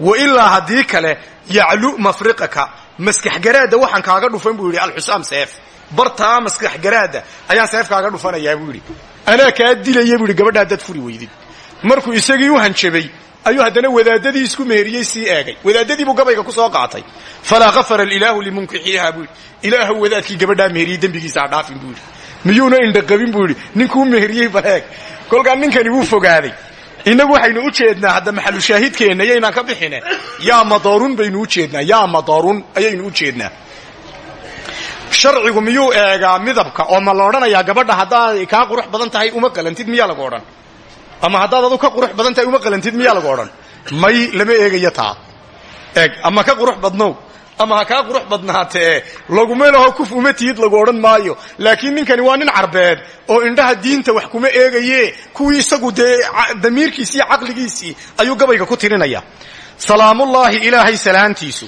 Wa ilaa haddii kale yaclu mafriqaka maskaxgaraadda waxaan kaaga dhufan buu yidhi. Alxusaam seef bartaa maskaxgaraadda ayaan seef kaaga dhufanayaa buu yidhi. Anaa kaa dilaya buu yidhi. Gabadha haddaad furi weydid. Markuu isagii u hanjabay ayuu haddana wadaadadii isku meheriyey sii eegay wadaadadii buu gabayga ku soo qaatay falaa kafara ilaahu limunkixiiha buu yidhi wadaadkii gabadhaa meheriyey dembigiisa ha dhaafin buu yidhi miyuuna indhaqabin buu yidhi ninkuu meheriyey baleeg ninkani wuu fogaaday innagu waxaynu u jeednaa hadda maxalu shaahidkeenna yaynaan ka bixine yaa madarun baynu u jeednaa yaa madarun ayaynu u jeednaa sharcigu miyuu eegaa midabka oo ma la gabadha haddaad kaa qurux badan tahay uma qalantid miyaa lagu odhan ama haddaad adu ka qurux badan tahay uma qalantid miyaa lagu odhan? May lama eegayo taa. Eeg ama ka qurux badnow ama ha kaa qurux badnaatee laguma laho kuf uma tihid lagu odhan maayo. Laakiin ninkani waa nin carbeed oo indhaha diinta wax kuma eegaye kuwii isagu dee damiirkiisii caqligiisii ayuu gabayga ku tirinaya. Salaamullaahi ilaahay salaantiisu.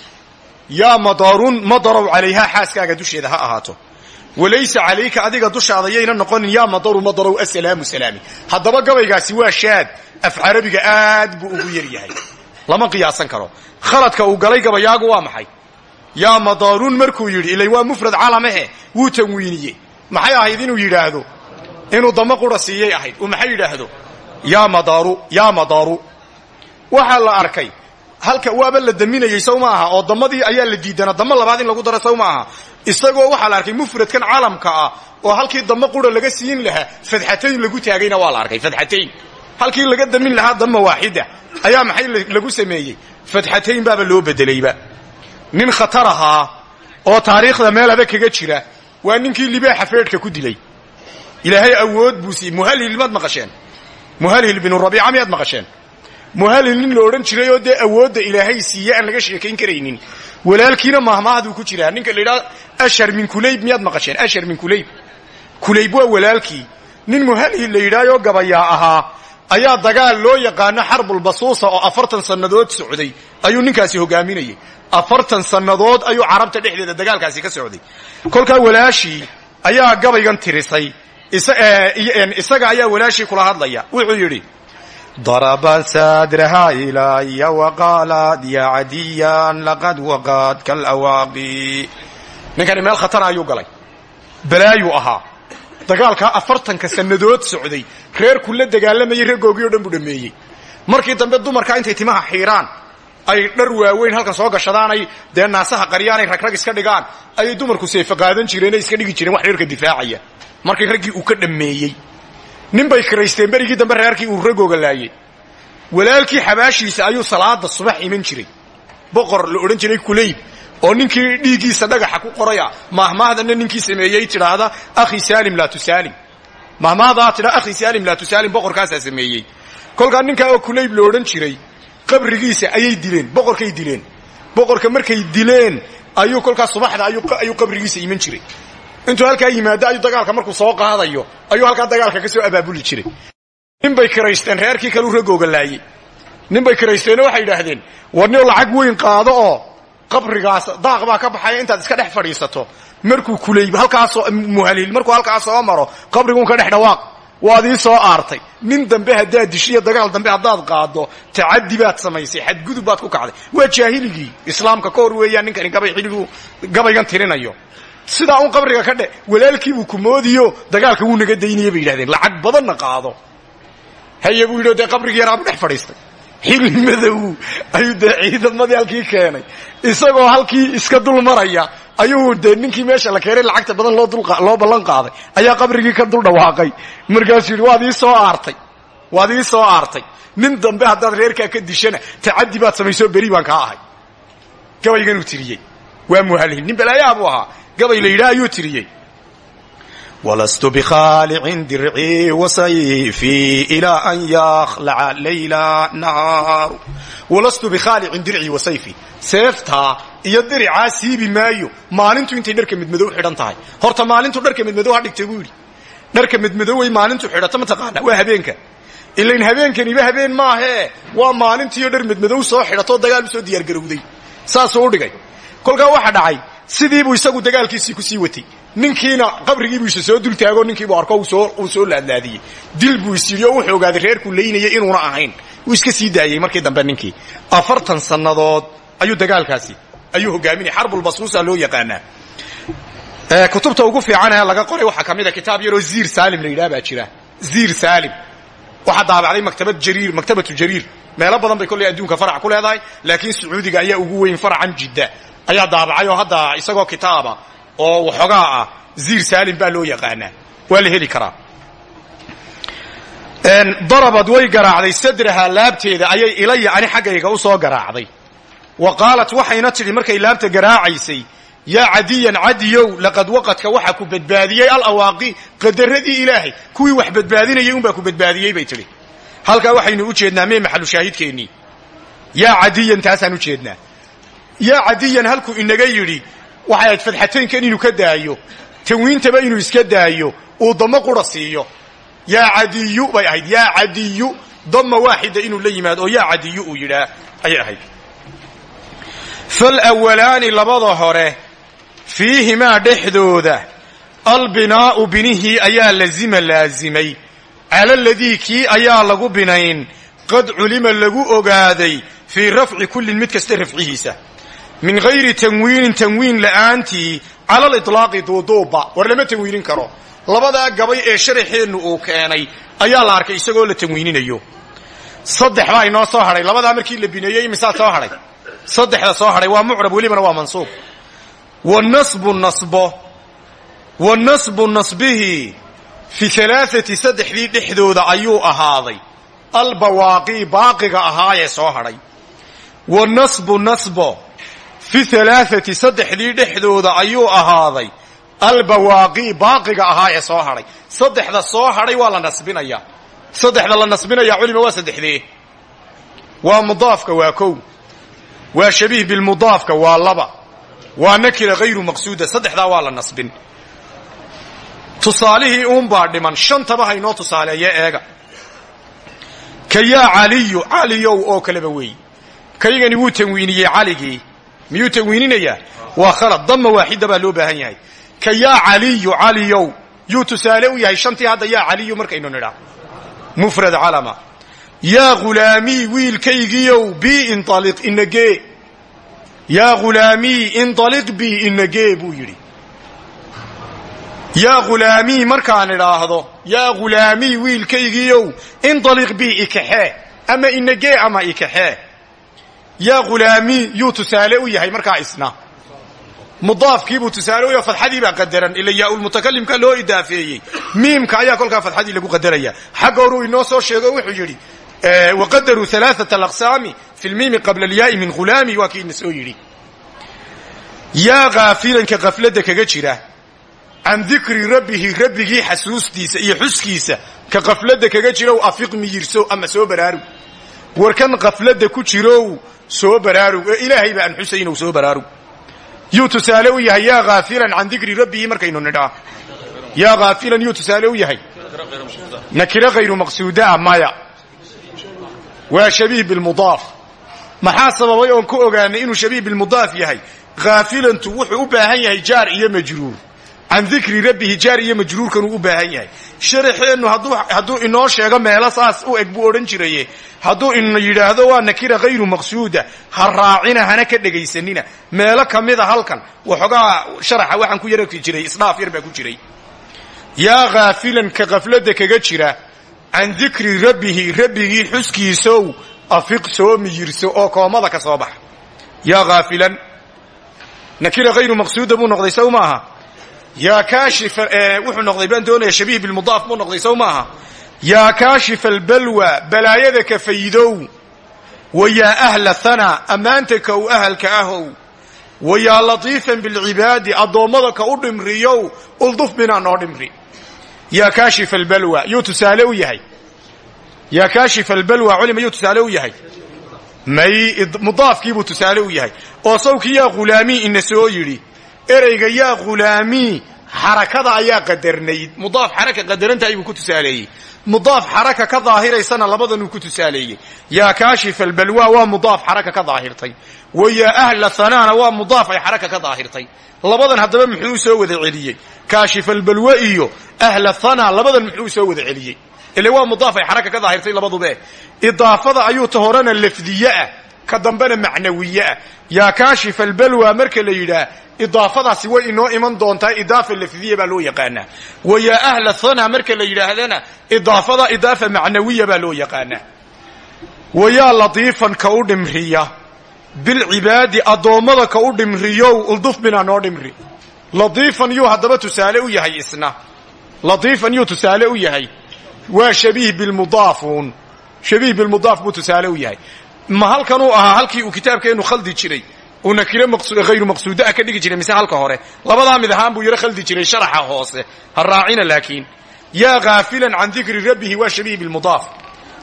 Yaa madaruun madarow calayhaa xaaskaaga dusheeda ha ahaato walaysa calayka adiga dushaada yayna noqonin yaa madaru madarow assalaamu salaami. Haddaba gabaygaasi waa shaad af carabiga aad buu ugu yar yahay. Lama qiyaasan karo. Khaladka uu galay gabayaagu waa maxay? Yaa madaruun markuu yidhi ilay waa mufrad calamahe wuu tanwiiniye maxay ahayd inuu yidhaahdo? Inuu damo qura siiyay ahayd. Uu maxay yidhaahdo? Yaa madaru yaa waxaa la arkay halka waaba la daminayey ma aha oo damadii ayaa la diidana damo labaad in lagu daro sow ma aha isagoo waxaa la arkay mufradkan calamka ah oo halkii damo qura laga siin lahaa fadxatayn lagu taagayna waa la arkay fadxatayn. Halkii laga damin lahaa dama waaxida ayaa maxay lagu sameeyey? Fadxatayn baaba loo bedelayba nin khatar ahaa oo taariikhda meel adag kaga jira waa ninkii libaaxa feedhka ku dilay. Ilaahay awood buu siiyey. Muhalhil maad maqasheen. Muhalhil binu rabiica miyaad maqasheen? Muhalhil nin la odhan jiray oo dee awoodda ilaahay siiye aan laga sheekayn karaynin walaalkiina mahmahduu ku jiraa. Ninka la yidhaha ashar min kulayb miyaad maqasheen? Ashar min kulayb. Kulayb waa walaalkii. Nin muhalhil la yidhaahoo gabayaa ahaa ayaa dagaal loo yaqaano xarbulbasuusa oo afartan sannadood socday. Ayuu ninkaasi hogaaminayay. Afartan sannadood ayuu carabta dhexdeeda dagaalkaasi ka socday. Kolkaa walaashii ayaa gabaygan tirisay. Isaga ayaa walaashii kula hadlaya. Wuxuu yidhi daraba sadraha ilaya waqaalad ya cadiyan laqad waqad kalawaaqi ninkani meel khatara ayuu galay balaayuu ahaa dagaalkaa afartanka sannadood socday reerku la dagaalamayay reergoogii o dhan buu dhameeyey markii dambe dumarkaa intay timaha xiiraan ay dhar waaweyn halkan soo gashadaanay dee naasaha qaryaanay ragrag iska dhigaan ayay dumarku seefa qaadan jireen iska dhigi jireen wax reerka difaacaya markii raggii uu ka dhammeeyey nin bay kiraysteen berigii dambe reerkii uu ragooga laayey walaalkii xabaashiisa ayuu salaada subax iman jiray. Boqor la odhan jiray kulayb oo ninkii dhiiggiisa dhagaxa ku qoraya mahmahdana ninkii sameeyey tidhaahda akhi saalim laa tusaalim. Mahmahdaa tidha akhi saalim laa tusaalim boqorkaasaa sameeyey. Kolkaa ninkaa oo kulayb la odhan jiray qabrigiisa ayay dileen boqorkay dileen. Boqorka markay dileen ayuu kolkaa subaxda ayuu qabrigiisa iman jiray intuu halkaa yimaado ayuu dagaalka markuu soo qaadayo ayuu halkaa dagaalka ka soo abaabuli jiray. Nin bay kiraysteen reerkii kaleu ragooga laayey nin bay kiraysteenoo waxay yidhaahdeen war lacag weyn qaado oo qabrigaas daaq baa ka baxaya intaad iska dhex fadhiisato. Markuu kulayb halkaasoo muhalil markuu halkaa soo maro qabriguun ka dhex dhawaaq. Waad soo aartay. Nin dambe haddaad dishiyo dagaal dambe haddaad qaado tacadi baad samaysay xadgudub baad ku kacday. Waa jaahiligii islaamka ka hor weeyaan ninkani gabay xilliguu gabaygan tirinayo sidaa un qabriga ka dhe walaalkiibuu kumoodiyo dagaalka wuu naga daynaya bay yidhahdeen lacag badanna qaado. Haye buu yidhi dee qabrigii yaraa bu dhex fadhiistay. Xili madow ayuu keenay. Isagoo halkii iska dul maraya ayuu dee ninkii meesha la keenay lacagta badan loo ballan qaaday ayaa qabrigii ka dul dhawaaqay. Markaasuu yidhi waad ii soo aartay waad ii soo aartay. Nin dambe haddaad reerkaa ka dishana tacadi baad samaysoo beri baan kaa ahay. Gabayganuu tiriyey waa muhalhil nin balaayaha buu ahaa gabay la yidhaha ayuu tiriyey. Wlastu bkhaalicin dircii wasayfii ilaa an yakhlaca layla nahaaru. Walastu bikhaalicin dircii wasayfii seeftaa iyo diricaa siibi maayo. Maalintu intay dharka midmadow xidhan tahay. Horta maalintu dharka midmadow ha dhigtay buu yidhi. Dharka midmadoway maalintu xidhato mataqaana waa habeenka. Ilayn habeenkaniba habeen maahee waa maalintiiyo dhar midmadow soo xidhatoo dagaal u soo diyaargarowday. Saasuu u dhigay. Kolkaa waxa dhacay sidiibuu isagu dagaalkiisii ku sii watay. Ninkiina qabrigiibuu isa soo dul taago ninkiibuu arko uu soo laadlaadiyey. Dil buu is yidhi oo wuxuu ogaaday reerku laynayay inuuna ahayn. Wuu iska sii daayey markii dambe ninkii. Afartan sannadood ayuu dagaalkaasi ayuu hogaaminaya xarbulbasuusa loo yaqaanaa. Kutubta ugu fiican ee laga qoray waxaa ka mid a kitaab yaroo ziir saalim la yidhaha baa jira. Ziir saalim. Waxaa daabacday maktabatu jariir. Meelo badan bay kolley adduunka farac ku leedahay laakiin sacuudiga ayaa ugu weyn faracan jidda ayaa daabacay oo hadda isagoo kitaaba oo waxoogaa ah ziir saalim baa loo yaqaanaa. Waa la heli karaa. Darabad way garaacday sadraha laabteeda ayay ilaya ani xaggayga u soo garaacday. Wa qaalat waxayna tidhi markay laabta garaacaysay yaa cadiyan cadiyow laqad waqadka waxa ku badbaadiyey alawaaqi qadaradii ilaahay kuwii wax badbaadinayay unbaa ku badbaadiyey bay tidhi. Halkaa waxaynu u jeednaa mee maxalu shaahidkeennii yaa cadiyan taasaan u jeednaa yaa cadiyan halkuu inaga yidhi waxay ahayd fadxataynkan inuu ka daayo tanwiintaba inuu iska daayo uu damo qura siiyo. Yaa cadiyu bay ahayd. Yaa cadiyu dama waaxida inuu la yimaado oo yaa cadiyu uu yidhaa. Ayay ahayd. Falwalaani labada hore fiihimaa dhexdooda albinaa'u binihii ayaa lazima laazimay. Cala ladii kii ayaa lagu binayn qad culima lagu ogaaday fii rafci kullin mid kasta rafcihiisa min hayri tanwiinin tanwiin la'aantii cala aliطlaaqi duuduubba. War lama tanwiinin karo. Labadaa gabay ee sharaxeennu uu keenay ayaa la arkay isagoo la tanwiininayo. Saddex baa inoo soo hadhay labadaa markii la bineeyey imisaa soo hadhay saddexda soo hadhay waa mucrab welibana waa mansuub. Wanasbu nasbo. Wanasbu nasbihii fi alaaati saddexdii dhexdooda ayuu ahaaday. Albawaaqii baaqiga ahaayee soo hadhay wanasbu nasbo fi alaaati saddexdii dhexdooda ayuu ahaaday albawaaqii baaqiga ahaa ee soo hadhay saddexda soo hadhay waa la nasbinayaa saddexda la nasbinayaa culima waa saddexdee waa mudaafka waa kow waa shabiih bilmudaafka waa laba waa nakira hayru maqsuuda saddexdaa waa la nasbin tusaalihii uunbaa dhiman shantaba haynoo tusaaleeye eega ka yaa caliyu caliyow oo kaleba weey kaygani miyuu tanwiininayaa waa khalad. Dama waaxida baa loo baahan yahay. Ka yaa caliyu caliyow yuu tusaale u yahay shantii hadda yaa caliyu markaynu nidhaa. Mufrad calama. Yaa ghulaamii wiilkaygiiow bi inaliq inagee yaa ghulaamii indaliq bi inagee buu yidhi. Yaa ghulaamii markaan idhaahdo yaa ghulaamii wiilkaygiiow indaliq bi ikaxee. Ama inagee ama ikaxee yaa ghulaamii yuu tusaale u yahay markaa isna. Mudaafkiibuu tusaale u yahay fadxadii baa qadaran ila yaaulmutakalimka loo idaafeeyey. Miimka ayaa kolkaa fadxadii lagu qadaraya. Xagga horuu inoo soo sheego wuxuu yidhi waqadaruu alaaata alaqsaami fi lmiimi qabla alyaai min ghulaami waa kii ina soo yidhi. Yaa kaafilanka kafladda kaga jira can dikri rabbihi rabbigii xasuustiisa iyo xuskiisa ka kafladda kaga jirow afiq miyirso ama soo baraarug warkan kafladda ku jirow soo baraarug ee ilaahay ba aan xusaynow soo baraarug yuu tusaale u yahay yaa kaafilan can dikri rabbihi markaynu nidhaa. Yaa kaafilan yuu tusaale u yahay. Nakiro hayru maqsuudaa maya. Waa shabiih bilmudaaf maxaa sababay oon ku ogaanay inuu shabiih bilmudaaf yahay? Khaafilantu wuxuu u baahan yahay jaar iyo majruur can dikri rabbihi jaar iyo majruurkanuu u baahan yahay. Sharaxeennu hadduu inoo sheego meelo saas u eg buu odhan jiraye hadduu ina yidhaahdo waa nakira hayru maqsuuda. Ha raacina hana ka dhegaysanina. Meelo ka mida halkan waxoogaa sharaxa waxaan ku yararki jiray isdhaaf yar baa ku jiray. Yaa khaafilan ka kafladda kaga jira. Can dikri rabbihi rabbigii xuskiisow afiq soo miyirso oo koomada ka soo baxa. Yaa khaafilan nakira hayru maqsuuda buu noqday sow yaa kaashifa wuxuu noqday baan doonaya shabiih bilmudaaf buu noqday sow maaha. Yaa kaashifa albalwa balaayada ka faydow. Wa yaa ahla thana ammaanta ka u ahalka ahow. Wa yaa latiifan bilcibaadi addoommada ka u dhimriyow ulduf binaa noo dhimri. Yaa kaashifa albalwa yuu tusaale u yahay. Yaa kaashifa albalwa culima yuu tusaale u yahay. May soo yidhi ereyga yaa khulaamii xarakada ayaa qadarnayd. Mudaaf xaraka qadarantahay buu ku tusaaleeyey. Mudaaf xaraka ka daahiraysana labadanuu ku tusaaleeyey. Yaa kaashifa albalwa waa mudaaf xaraka ka daahirtay. Wa yaa ahla hanaana waa mudaaf ay xaraka ka daahirtay. Labadan haddaba muxuu soo wada celiyey. Kaashifa albalwa iyo ahla hana labadan muxuu soo wada celiyey. Ile waa mudaaf ay xaraka ka daahirtay labadube. Idaafada ayuu ta horena ka dambena macnawiyeah yaa kaashifa albalwa marka la yidhaah idaafadaasi way inoo iman doontaa idaafa lafdiya baa loo yaqaanaa. Wa yaa ahla thana marka la yidhaahdana idaafada idaafa macnawiya baa loo yaqaanaa. Wa yaa latiifan ka u dhimriya bilcibaadi addoommada ka u dhimriyow ulduf binaa noo dhimri. Latiifan yuu haddaba tusaale u yahay isna. Latiifan yuu tusaale u yahay. Waa shabiih bilmudaafuun shabiih bilmudaaf buu tusaale u yahay ma halkanuu ahaa halkii uu kitaabkeennu khaldi jiray uu nakiro hayru maqsuudaa ka dhigi jiray mise halka hore? Labadaa mid ahaan buu yaro khaldi jiray sharaxa hoose. Ha raacina laakiin. Yaa kaafilan can dikri rabbihi waa shabiih bilmudaaf.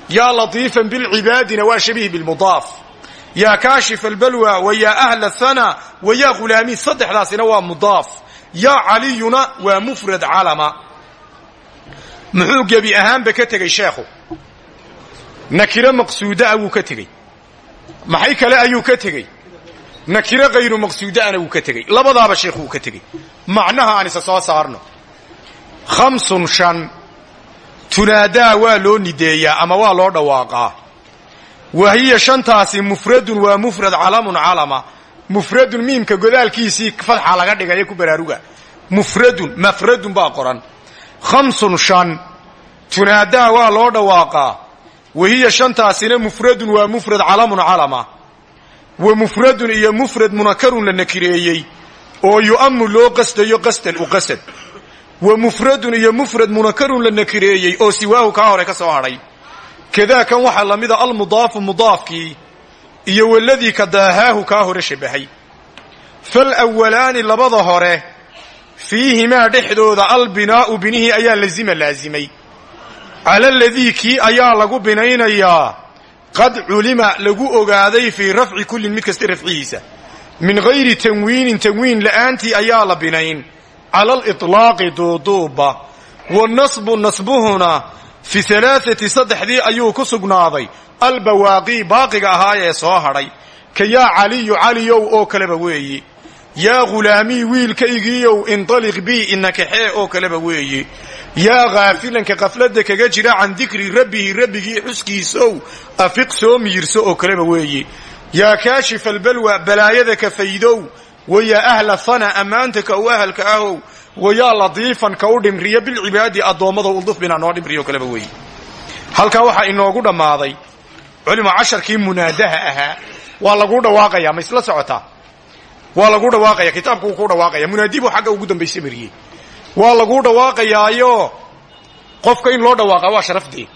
Yaa latiifan bilcibaadina waa shabiih bilmudaaf. Yaa kaashifa albalwa wa yaa ahla thana wa yaa khulaamiin saddexdaasina waa mudaaf. Yaa caliyuna waa mufrad calama. Muxuu gebi ahaanba ka tegey sheekhu. Nakiro maqsuudaa wuu ka tegey maxay kale ayuu ka tegey? Nakiro hayru maqsuudaana wuu ka tegey. Labadaaba sheekhu wuu ka tegey. Macnaha aan isa soo saarno. Khamsun shan. Tunaadaa waa loo nideeyaa ama waa loo dhawaaqaa? Wa hiya shantaasi mufradun waa mufrad calamun calama. Mufradun miimka godaalkiisii fadxa laga dhigaya ku baraaruga. Mufradun mafradun baa qoran. Khamsun shan. Tunaadaa waa loo dhawaaqaa wa hiya shantaasina mufradun waa mufrad calamun calama. Wa mufradun iyo mufrad munakarun la nakireeyey oo yu'ammu loo qasdayo qasdan u qasad. Wa mufradun iyo mufrad munakarun la nakireeyey oo siwaahu kaa hore ka soo hadhay kadaakan waxaa la mida almudaafu mudaafkii iyo waladii ka daahaahu kaa hore shabahay. Falawalaani labada hore fiihimaa dhexdooda albinaa'u binihii ayaa lazima laazimay cala aladii kii ayaa lagu binaynayaa qad culima lagu ogaaday fii rafci kullin mid kasta rafcihiisa min hayri tanwiinin tanwiin la'aantii ayaa la binayn cala aliطlaaqi duuduubba wanasbu nasbuhuna fi alaaati saddexdii ayuu ku sugnaaday albawaaqii baaqiga ahaa ee soo hadhay ka yaa caliyu caliyow oo kaleba weeyi yaa ghulaamii wiilkaygiiyow indaliq bii inakaxee oo kaleba weeyi yaa khaafilanka qafladda kaga jira can dikri rabbihi rabbigii xuskiisow. Afiq soo miyirso oo kaleba weeyi. Yaa kaashifa albalwa balaayada ka faydow. Wayaa ahla hana ammaanta ka u ahalka ahow. Wayaa latiifan ka u dhimriya bilcibaadi addoommada ulduf binaa noo dhimriyo kaleba weeyi. Halkaa waxaa inoogu dhammaaday. Culima casharkii munaadaha ahaa. Waa laguu dhawaaqayaa ma isla socotaa? Waa laguu dhawaaqaya kitaabku wuu kuu dhawaaqaya munaadi buu xagga waa laguu dhawaaqayaayo. Qofka in loo dhawaaqa waa sharafdee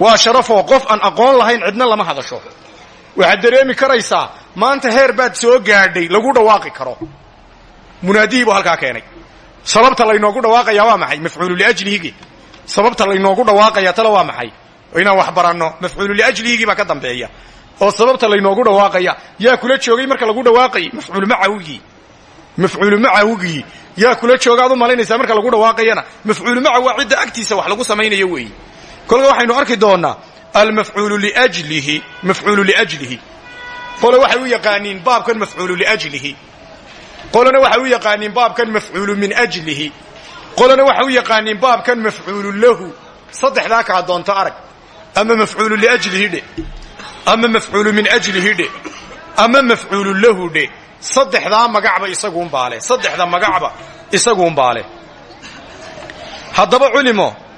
waa sharafoo qof aan aqoon lahayn cidna lama hadasho. Waxaad dareemi karaysaa maanta heer baad soo gaadhay lagu dhawaaqi karo. Munaadihii buu halkaa keenay. Sababta laynoogu dhawaaqayaa waa maxay? Mafcuulu liajlihigi sababta laynoogu dhawaaqaya tale waa maxay? Inaan wax baranno. Mafcuulu liajlihigii baa ka dambeeya. Oo sababta laynoogu dhawaaqaya yaa kula joogay marka lagu dhawaaqayay mafcuulu macawigii mafcuulu macawigii yaa kula jooga ad u malaynaysaa marka lagu dhawaaqayana. Mafcuulu maca waa cidda agtiisa wax lagu samaynayo weeyi. Kolka waxaynu arki doonnaa almafcuulu liajlihi mafcuulu liajlihi. Qole waxay u yaqaaniin baabkan mafcuulu liajlihi. Qolena waxay u yaqaaniin baabkan mafcuulu min ajlihi. Qolena waxay u yaqaaniin baabkan mafcuulu lahu. Saddexdaa kaa doonto arag. Ama mafcuulu liajlihi dhe ama mafcuulu min ajlihi dhe ama mafcuulu lahu dhe saddexdaa magacba isaguunbaale saddexda magacba isaguunbaale haddaba culimo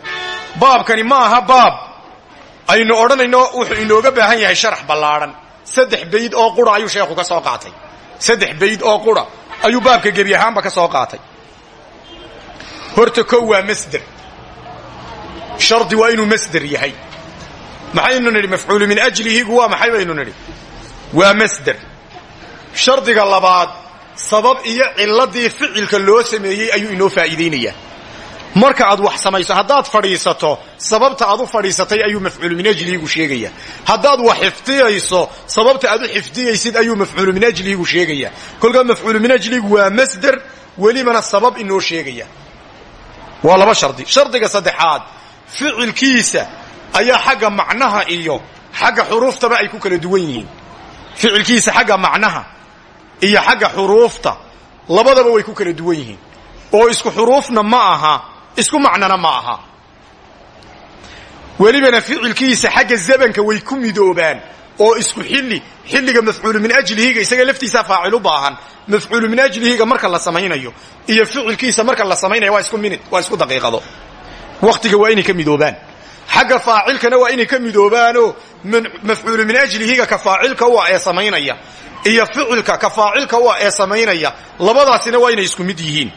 baabkani ma aha baab. Aynu odhanayno wuxuu inooga baahan yahay sharax ballaadhan saddex bayd oo qura ayuu sheekhu ka soo qaatay. Saddex bayd oo qura ayuu baabka gebi ahaanba ka soo qaatay. Horta kow waa masder. Shardi waa inuu masder yahay. Maxaynu nidhi mafcuulu min ajlihigu waa maxay baynu waa masder shardiga labaad sabab iyo ciladii ficilka loo sameeyey ayuu inoo faa'iidaynayaa marka aad wax samayso haddaad fadhiisato sababta aad u fadhiisatay ayuu mafcuulu min ajlihigu sheegaya haddaad wax xifdiyayso sababta aad u xifdiyaysid ayuu mafcuulu min ajlihigu sheegaya kolkaa mafcuulu min ajlihigu waa masder welibana sabab inoo sheegaya waa laba shardi. Shardiga saddexaad ficilkiisa ayaa xagga macnaha iyo xagga xuruuftaba ay ku kala duwan yihiin. Ficilkiisa xagga macnaha iyo xagga xuruufta labadaba way ku kala duwan yihiin. Oo isku xuruufna ma aha isku macnana ma aha. Welibana ficilkiisa xagga zabanka way ku midoobaan. Oo isku xilli xilliga mafcuulu min ajlihiga isaga laftiisaa faacil u baahan. Mafcuulu min ajlihiga marka la samaynayo iyo ficilkiisa marka la samaynayo waa isku minid waa isku daqiiqado. Wakhtiga waa inay ka midoobaan. Xagga faacilkana waa inay ka midoobaanoo mafcuulu min ajlihiga ka faacilka u ah ee iyo ficilka ka faacilka u ee samaynaya labadaasina waa inay isku mid yihiin.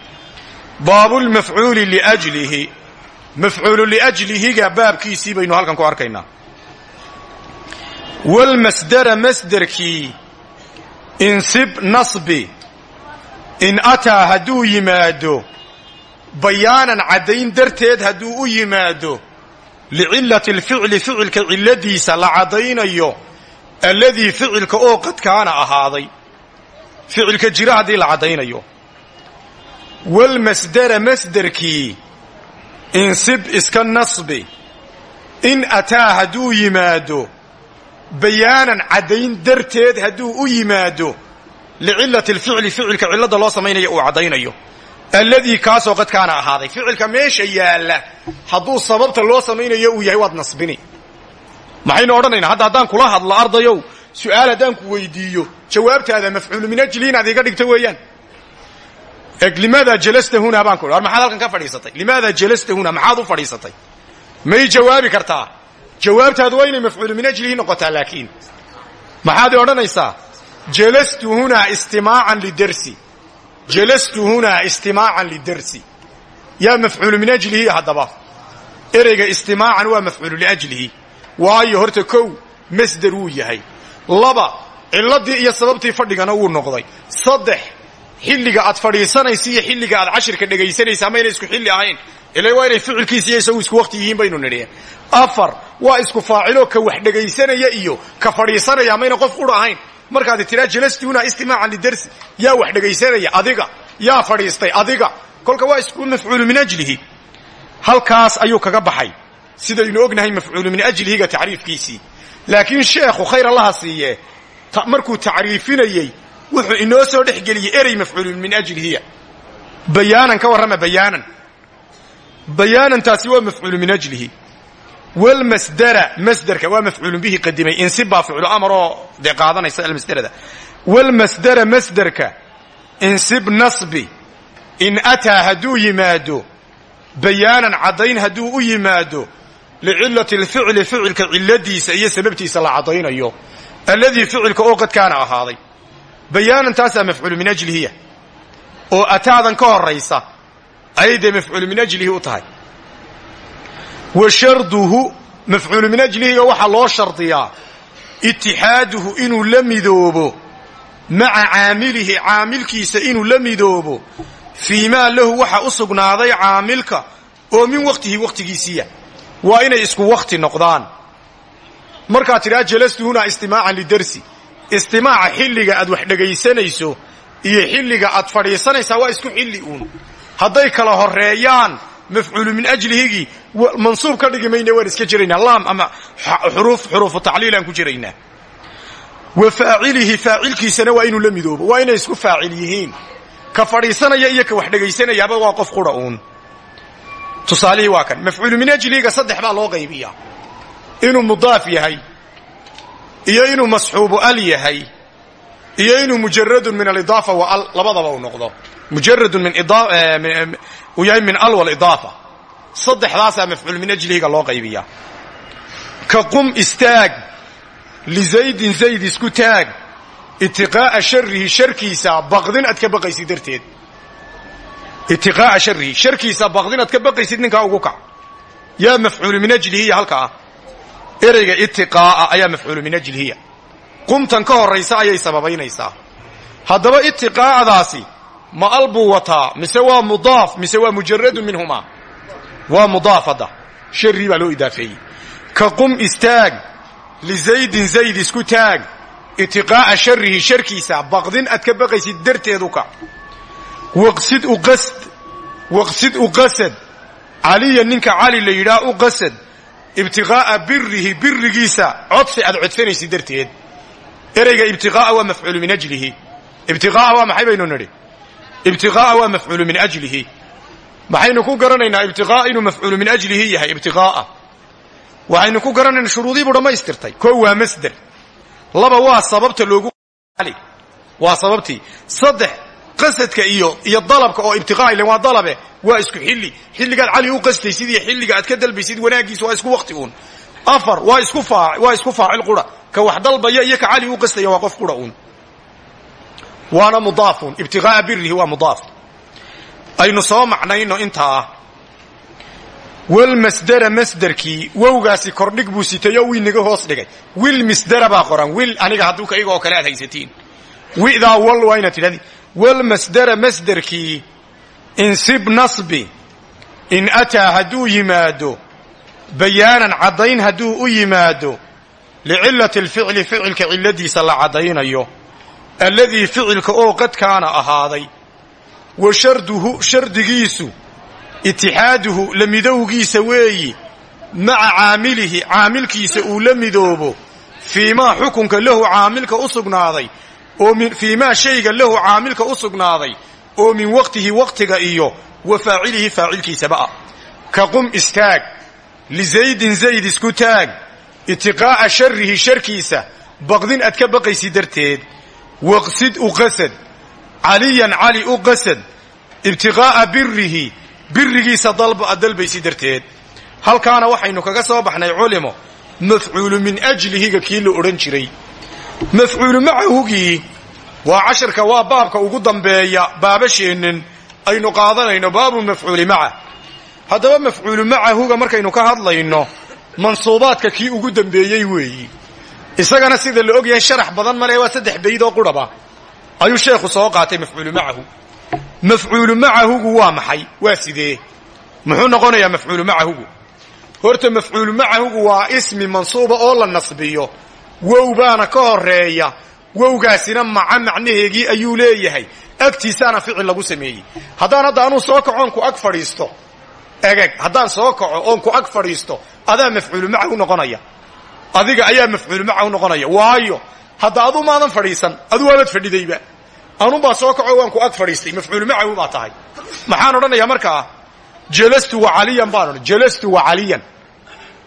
Baabulmafcuuli liajlihi mafcuulu liajlihiga baabkiisii baynu halkan ku arkaynaa. Walmasdara masderkii insib nasbi. In ataa hadduu yimaado. Bayaanan caddayn darteed hadduu u yimaado. Licillati alficli ficilka cilladiisa la caddaynayo alladii ficilka oo qad kaana ahaaday. Ficilka jira haddii la caddaynayo. Walmasdara masderkii insib iska nasbi. In ataa hadduu yimaado bayaanan caddayn darteed hadduu u yimaado licillati alficli ficilka cilladda loo samaynayo uu caddaynayo. Alladii kaasoo qad kaana ahaaday. Ficilka meesha yaalla hadduu sababta loo samaynayo uu yahay waad nasbini maxaynu odhanaynaa? Hadda haddaan kula hadlo ardayow su'aal haddaan ku weydiiyo jawaabtaada mafcuulu min ajli inaad iga dhigto weeyaan. Eg limaada jalasta huna baan ku war maxaad halkan ka fadhiisatay? Limaada jalasta huna maxaad u fadhiisatay? May jawaabi kartaa jawaabtaadu waa inay mafcuulu min ajlihi noqotaa laakiin maxaad odhanaysaa? Jalastu hunaa istimaacan lidarsi jalastu hunaa istimaacan lidarsi yaa mafcuulu min ajlihi haddaba. Ereyga istimaacan waa mafcuulu liajlihi waayo horta kow masder wuu yahay. Laba cilladii iyo sababtii fadhigana wuu noqday. Saddex xilliga aad fadhiisanaysa iyo xilliga aad cashirka dhegaysanaysa ama inay xilli ahayn. Ila waa inay ficilkiisa isku wakti yihiin baynu nidhi. Afar waa isku faacilo ka wax dhegaysanaya iyo ka fadhiisanaya mayna qof qura ahayn. Markaad tiraa jalastuuna istimaacan lidarsi. Yaa wax dhegaysanaya adiga. Yaa fadhiistay adiga. Kolka waa isku mafcuulu min ajlihi. Halkaas ayuu kaga baxay sidaynu ognahay mafcuulu min ajlihiga tacriifkiisii. Laakiin sheekhu khayr allaha siiye markuu tacriifinayey wuxuu inoo soo dhex geliyey erey mafcuulun min ajlihiya. Bayaanan ka warrama bayaanan. Bayaanantaasi waa mafcuulu min ajlihi. Walmasdara masderka waa mafcuulun bihi qadimay. Insib baa ficlu amaroo dee qaadanaysa almasderada walmasdara masderka insib nasbi in ataa hadduu yimaado bayaanan caddayn hadduu u yimaado licillati alficli ficilka cilladiisa iyo sababtiisa la caddaynayo alladii ficilka oo qad kaana ahaaday bayaanan taasaa mafcuulu min ajlihiya oo ataadan ka horaysa ayay dee mafcuulu min ajlihi u tahay wa sharduhu mafcuulu min ajlihiga waxaa loo shardiyaa itixaaduhu inuu la midoobo maca caamilihi caamilkiisa inuu la midoobo fii maa lahu waxa u sugnaaday caamilka oo min wakhtihi wakhtigiisiiya waa inay isku wakhti noqdaan. Markaad tidhaha jalastu hunaa istimaacan lidarsi. Istimaaca xilliga aad wax dhegaysanayso iyo xilliga aad fadhiisanaysaa waa isku xilli uun. Hadday kala horeeyaan mafcuulu min ajlihigii mansuub ka dhigi mayna waan iska jiraynaa. Laam ama xuruuf xuruufu tacliilaan ku jiraynaa. Wa faacilihi faacilkiisana waa inuu la midoobo. Waa inay isku faacil yihiin. Ka fadhiisanaya iyo ka wax dhegaysanayaaba waa qof qura uun tusaalihii waa kan. Mafcuulu min ajlihiga saddex baa loo qaybiyaa. Inuu mudaaf yahay iyo inuu masxuubu al yahay iyo inuu mujaradun min alidaafa wa al labadaba uu noqdo. Mujaradun min uu yahay min al walidaafa saddexdaasaa mafcuul min ajlihiga loo qaybiyaa. Ka qum istaag lizaydin zayd isku taag itiqaa'a sharihi sharkiisa baqdin aad ka baqaysid darteed itiqaa'a sharihi sharkiisa baqdin aad ka baqaysid ninkaa ugu kac. Yaa mafcuulu min ajlihiya halka ah ereyga itiqaa'a ayaa mafcuulu min ajlihiya qumtan ka horaysa ayay sababaynaysaa. Haddaba itiqaa'adaasi ma al buu wataa mise waa mudaaf mise waa mujaradun minhumaa? Waa mudaaf hadda. Sharii baa loo idaafeeyey. Ka qum istaag lizaydin zayd isku taag. Itiqaa'a sharihi sharkiisa baqdin aad ka baqaysid darteed u kac waqsid waqsid uqasad caliya ninka cali la yidhaha u qasad. Ibtiqaa'a birihi birigiisa codsi aad codsanaysid darteed. Ereyga ibtiqaa'a waa mafcuulu min ajlihi. Ibtiqaa'a waa maxay baynu nidhi? Ibtiqaa'a waa min ajlihi. Maxaynu ku garanaynaa ibtiqaa'a inuu mafcuulu min ajlihi yahay ibtiqaa'a waxaynu ku garanaynaa shuruudii buu dhammaystirtay. Koo waa masder. Laba waa sababta loogu waa sababtii. Saddex qasadka iyo iyo dalabka oo ibtiqaa ilan waa dalabe waa isku xilli. Xilligaad cali u qastaysid iyo xilliga aad ka dalbaysid wanaagiisa waa isku wakti uun. Afar waa isku waa isku faacil qura. Ka wax dalbaya iyo ka cali u qastaya waa qof qura uun. Waana mudaafun ibtiqaa'a birihi waa mudaaf. Aynu soo macnayno intaa walmasdera masderkii wowgaasi kordhig buu sitayo wii naga hoos dhigay. Wil misdera baa qoran. Wil aniga hadduu ka iga oo kale aad haysatiin widaa wal waa inaad tidhahdi walmasdera masderkii insib nasbi in ataa hadduu yimaado bayaanan caddayn hadduu u yimaado licillati alficli ficilka cilladiisa la caddaynayo alladii ficilka oo qad kaana ahaaday wa sharduhu shardigiisu itixaaduhu la midowgiisa weeyi maca caamilihi caamilkiisa uu la midoobo fii maa xukunka lahu caamilka u sugnaaday oo fii maa shayga lahu caamilka u sugnaaday oo min waqtihi waqtiga iyo wa faacilihi faacilkiisaba ah. Ka qum istaag lizaydin zayd isku taag itiqaa'a sharihi sharkiisa baqdin aad ka baqaysi darteed waqsid u qasad caliyan cali u qasad ibtiqaa'a birihi birigiisa dalba dalbaysi darteed. Halkaana waxaynu kaga soo baxnay culimo mafcuulu min ajlihiga kii la odhan jiray mafcuulu macahugii waa cashirka waa baabka ugu dambeeya baabasheennan aynu qaadanayno baabu mafcuuli maca. Haddaba mafcuulu macahuga markaynu ka hadlayno mansuubaadka kii ugu dambeeyey weeyi. Isagana sida la ogyahay sharax badan male waa saddex bayd oo qurhaba ayuu sheekhu soo qaatay mafcuulu macahu. Mafcuulu macahugu waa maxay? Waa sidee? Muxuu noqonayaa mafcuulu macahugu. Horta mafcuulu macahugu waa ismi mansuuba oo la nasbiyo wow baana ka horreeya wowgaasina maca macnaheegii ayuu leeyahay. Agtiisaana ficil lagu sameeyey. Haddaan hadda anuu soo kaco oon ku ag fadhiisto egeg haddaan soo kaco oon ku ag fadhiisto adaa mafcuulu macahu noqonaya. Adiga ayaa mafcuulu macahu noqonaya. Waayo hadda adu maadan fadhiisan adu waabad fadhidayba. Anubaa soo kaco waan ku ag fadhiistay mafcuulu macahu baa tahay. Maxaan odhanayaa markaa? Jalastu wa caliyan baan odhan jalastu wa caliyan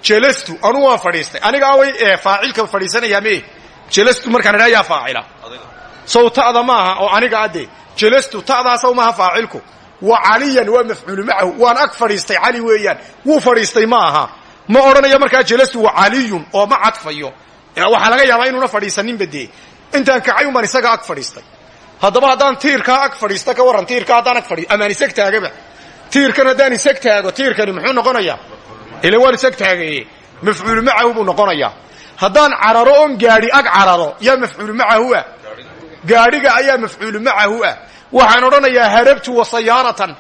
jalastu anu waan fadhiistay. Aniga away ee faacilka fadhiisanayaa mee jalastu markaan idhaa yaa faacila. Sow ta'da maaha oo aniga adde jalastu ta'daasaw maaha faacilku. Wa caliyan waa mafcuulu macahu waan ag fadhiistay cali weeyaan wuu fadhiistay ma aha ma odhanayo markaa jalastu wa caliyun oo ma cadfayo waxaa laga yaabaa inuuna fadhiisaninba dee. Intaan kacay umaan isaga ag fadhiistay. Haddaba haddaan tiirkaa ag fadhiista ka warran tiirkaa haddaan ag fadhi amaan isag taagaba. Tiirkan haddaan isag taago tiirkani muxuu noqonayaa ila waan isag taagaye mafcuulu macahu buu noqonayaa. Haddaan cararo oon gaadhi ag cararo yaa mafcuulu macahu ah? Ayaa mafcuulu macahu ah. Waxaan odhanayaa harabtu wa sayaaratan.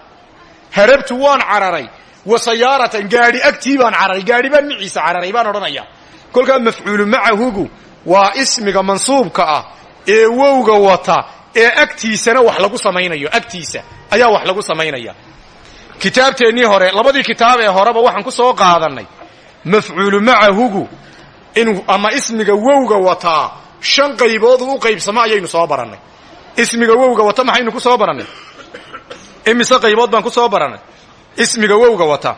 Harabtu waan cararay wa sayaaratan. Gaadhi agtii baan cararay gaadhi baan miciisa cararay baan odhanayaa. Kolkaa mafcuulu macahugu waa ismiga mansuubka ah ee wowga wata ee agtiisana wax lagu samaynayo agtiisa ayaa wax lagu samaynaya kitaabteennii hore labadii kitaab ee horeba waxaan ku soo qaadannay. Mafcuulu macahugu inuu ama ismiga wowga wataa shan qaybood uu u qaybsamo ayaynu soo barannay. Ismiga wowga wata maxaynu ku soo barannay? Imise qaybood baan ku soo barannay? Ismiga wowga wata.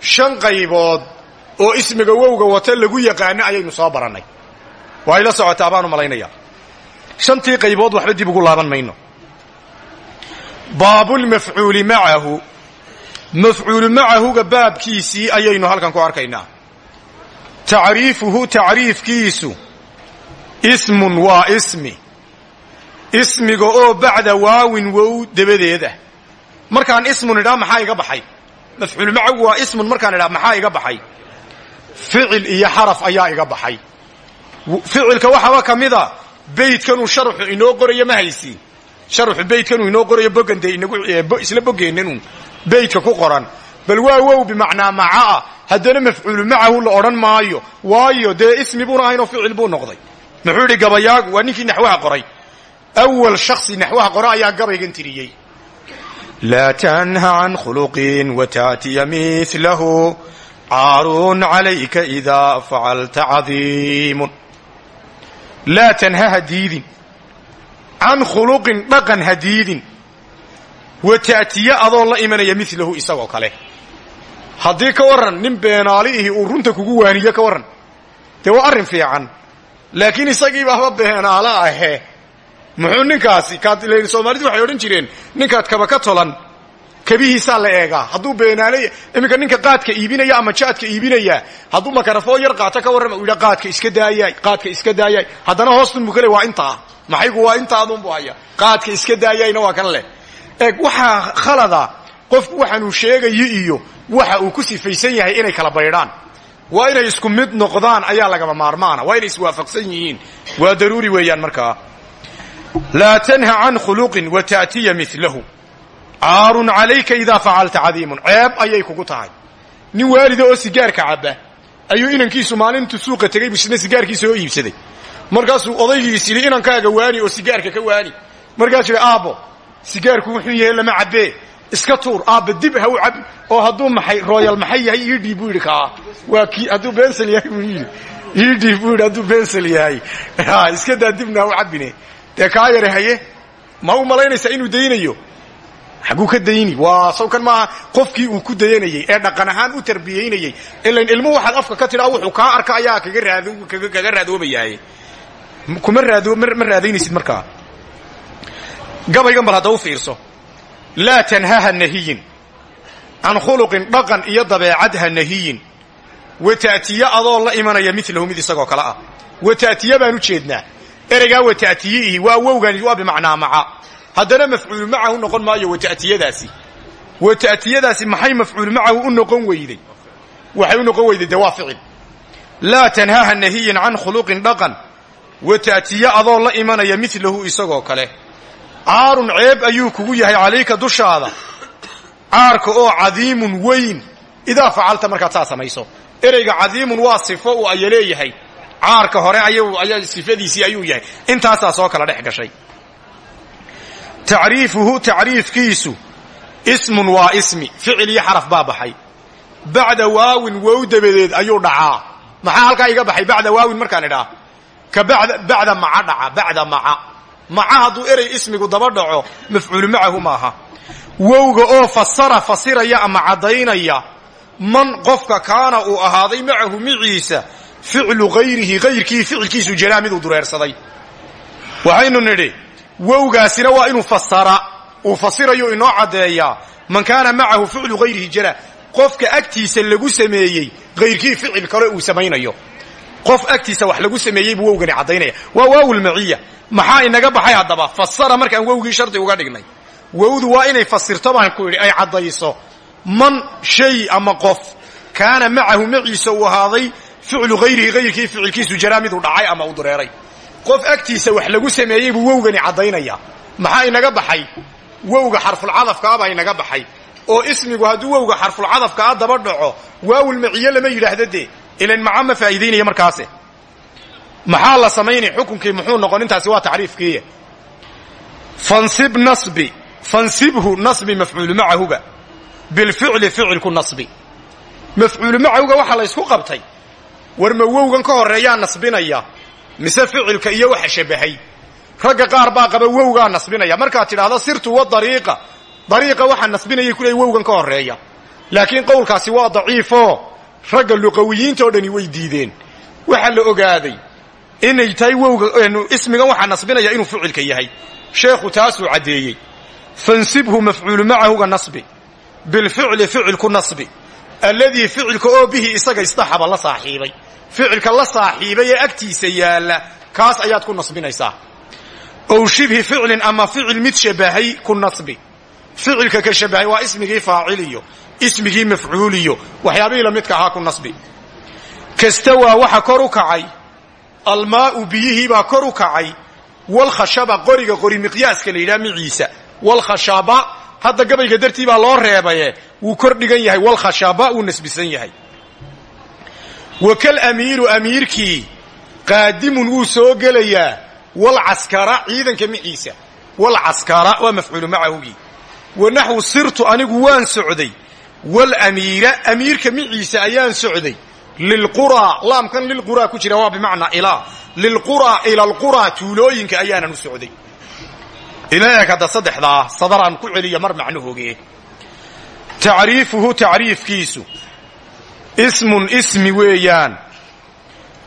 Shan qaybood oo ismiga wowga wata lagu yaqaano ayaynu soo barannay. Waa ila socotaa baan u malaynayaa. Shantii qaybood waxba dib ugu laaban mayno. Baabulmafcuuli macahu mafcuulu macahuga baabkiisii ayaynu halkan ku arkaynaa tacriifuhu tacriifkiisu ismun waa ismi ismiga oo bacda waawin wow dabadeed ah markaan ismun idhaa maxaa iga baxay mafcuulu macahu waa ismun markaan idhaa maxaa iga baxay ficil iyo xaraf ayaa iga baxay ficilka waxaaba ka mida beydkanuu sharxu inoo qorayo ma haysiin sharxu beydkanuu inoo qorayo bogan dee inagu isla bogeennan beydka ku qoran. Bal waa wow bimacnaa macaah haddana mafcuulu macahu la odhan maayo. Waayo dee ismi buuna ahayn oo ficil buu noqday. Muxuu idhi gabayaagu waa ninkii naxwaha qoray. Awal shaksi naxwaha qora ayaa gabaygan tiriyey. Laa tanha can khuluqin wataatiya milahu caarun calayka idaa facalta cadiimun. Laa tanha ha diidin. Can khuluqin dhaqan ha diidin wa ta'tiya adoo la imanaya milahu isagoo kale. Haddii ka warran nin beenaaliihi uu runta kugu waaniyo ka warran. Dee waa arrin fiican. Laakiin isagiiba haba beenaalo ahe. Muxuu ninkaasi kaad soomaalidu waxay odhan jireen ninkaad kaba ka tolan. Kabihiisaa la eegaa. Hadduu beenaaley iminka ninka qaadka iibinaya ama jaadka iibinaya hadduu makarafoo yar qaato ka warrama u yidha qaadka iska daayay qaadka iska daayay. Haddana hoostunbu kale waa intaa. Maxaygu waa intaadunbu haya qaadka iska daayayna waa kan leh eeg waxaa khalada qofku waxaanuu sheegayo iyo waxa uu ku sifaysan yahay inay kala baydhaan. Waa inay isku mid noqdaan ayaa lagama maarmaana. Waa inay iswaafaqsan yihiin. Waa daruuri weeyaan markaa laa tanha can khuluqin wa ta'tiya milahu caarun calayka idaa facalta cadiimun. Ceeb ayay kugu tahay. Nin waalida oo sigaarka cabba ayuu inankiisu maalintu suuqa tegay bisna sigaarkiisa oo iibsaday. Markaasuu odaygiis yidhi inankaaga waani oo sigaarka ka waani. Markaasuu yidhi aabbo sigaarku wuxuu yahay lama cabbee. Iska tuur aabba dib ha u cabi oo hadduu maxay rooyal maxay yahay iidhiib buu yidhi kaa waa kii hadduu bensel yahay buu yidhi. Iidhiib buu yidhi hadduu bensel yahay. <laughs> Iska daa dibna ha u cabbine. Dee kaa yare haye? Ma u malaynaysaa inuu daynayo? Xaguu ka dayni. Waa sawkan maaha qofkii uu ku dayanayey ee dhaqan ahaan u tarbiyaynayey ilan ilmu waxaad afka ka tidhaa wuxuu kaa arka ayaa kaga raadoobayahay. Kuma raado ma raadaynaysid markaa gabaygan bal hadda u fiirso. Laa tanhaha nahiyin. Can khuluqin dhaqan iyo dabeecad ha nahiyin. Wa ta'tiye adoo la imanaya milahu mid isagoo kale ah. Wa ta'tiye baan u jeednaa. Ereygaa wa ta'tiyiihi waa wowgani waa bimacnaa maca. Haddana mafcuulu macahu noqon maayo wa ta'tiyadaasi. Wa ta'tiyadaasi maxay mafcuulu macahu u noqon weyday? Waxay u noqon weyday dee waa ficil laa tanhaha nahiyin can khuluqin dhaqan. Wa ta'tiye adoo la imanaya milahu isagoo kale caarun ceeb ayuu kugu yahay calayka dushaada. Caarka oo cadiimun weyn. Idaa facalta markaad saa samayso. Ereyga cadiimun waa sifo uu aya leeyahay. Caarka hore ayaa sifadiisii ayuu yahay. Intaasaa soo kala dhex gashay. Tacriifuhu tacriifkiisu ismun waa ismi. Ficil iyo xaraf baa baxay. Bacda waawin wow dabadeed ayuu dhacaa. Maxaa halkaa iga baxay? Bacda waawin markaan idhaa. Ka bacda maca dhaca bacda maca maca hadduu erey ismigu daba dhaco mafcuulu macahu maaha wowga oo fasara fasiraya ama caddaynaya man qofka kaana uu ahaaday macahu miciisa ficlu hayrihi hayrkii ficilkiisu jaraa miduu dureersaday. Waxaynu nidhi wowgaasina waa inuu fasara uu fasirayo inoo caddeeyaa man kaana macahu ficlu hayrihi jara qofka agtiisa lagu sameeyey hayrkii ficil kale uu samaynayo qof agtiisa wax lagu sameeyey buu wowgani caddaynaya. Waa waawulmaciya maxaa inaga baxay haddaba? Fasara markaan wowgii shardi uga dhignay. Wowdu waa inay fasirto baan ku idhi ay caddayso. Man shay ama qof kaana macahu maciisa uu ahaaday ficlu hayrihi hayrkii ficilkiisu jaraa miduu dhacay ama uu dureeray. Qof agtiisa wax lagu sameeyey buu wowgani caddaynaya. Maxaa inaga baxay? Wowga xarfulcadafkaa baa inaga baxay. Oo ismigu hadduu wowga xarfulcadafkaa daba dhaco waawulmaciye lama yidhaahdo dee ilan maca ma faa'iidaynaya markaase maxaa la samaynay xukunkii? Muxuu noqon? Intaasi waa tacriifkiiya fansib nasbi. Fansibhu nasbi mafcuulu macahuga bilficli ficilku nasbi. Mafcuulu macahuga waxaa la ysku qabtay. War ma wowgan ka horreeyaa nasbinaya. Mise ficilka iyo waxa shabahay. Ragga qaar baa qaba wowgaa nasbinaya. Markaad tidhaahdo sirtu wa dariiqa. Dariiqa waxaa nasbinayay ku leey ka horreeya. Laakiin qowlkaasi waa daciifoo ragga luqawiyiinta oo dhani way diideen. Waxaa la ogaaday inay tahay wowga ismigan waxaa nasbinaya inuu ficilka yahay. Sheekhu taasuu caddeeyey. Fansibhu mafcuulu macahuga nasbi. Bilficli ficilku nasbi. Alladii ficilka oo bihi isaga istaxaba la saaxiibay. Ficilka la saaxiibay ee agtiisa yaalla kaas ayaad ku nasbinaysaa. Ow shibhi ficlin ama ficil mid shabahay ku nasbi. Ficilka ka shabahay waa ismigii faaciliyo ismigii mafcuuliyo waxyaabihii lamidka ahaa ku nasbi. Kastawaa waxa kor u kacay almaau biyihiibaa kor u kacay walkhashaba qoriga qori miqyaaska la yidhaha miciisa walkhashaba hadda gabayga dartii baa loo reebaye wuu kor dhigan yahay walkhashaba wuu nasbisan yahay. Wakal amiiru amiirkii qaadimun wuu soo gelayaa walcaskara ciidanka miciisa walcaskara waa mafcuulu macahugii wa naxwu sirtu anigu waan socday walamiira amiirka miciisa ayaan socday. Lilquraa laamkan lilquraa ku jira waa bimacnaa ilaa lilquraa ila alquraa tuulooyinka ayaanan u socday ilaeg hadda saddexdaa sadaraan ku celiya mar macnahooge tacriifuhu tacriifkiisu. Ismun ismi weeyaan.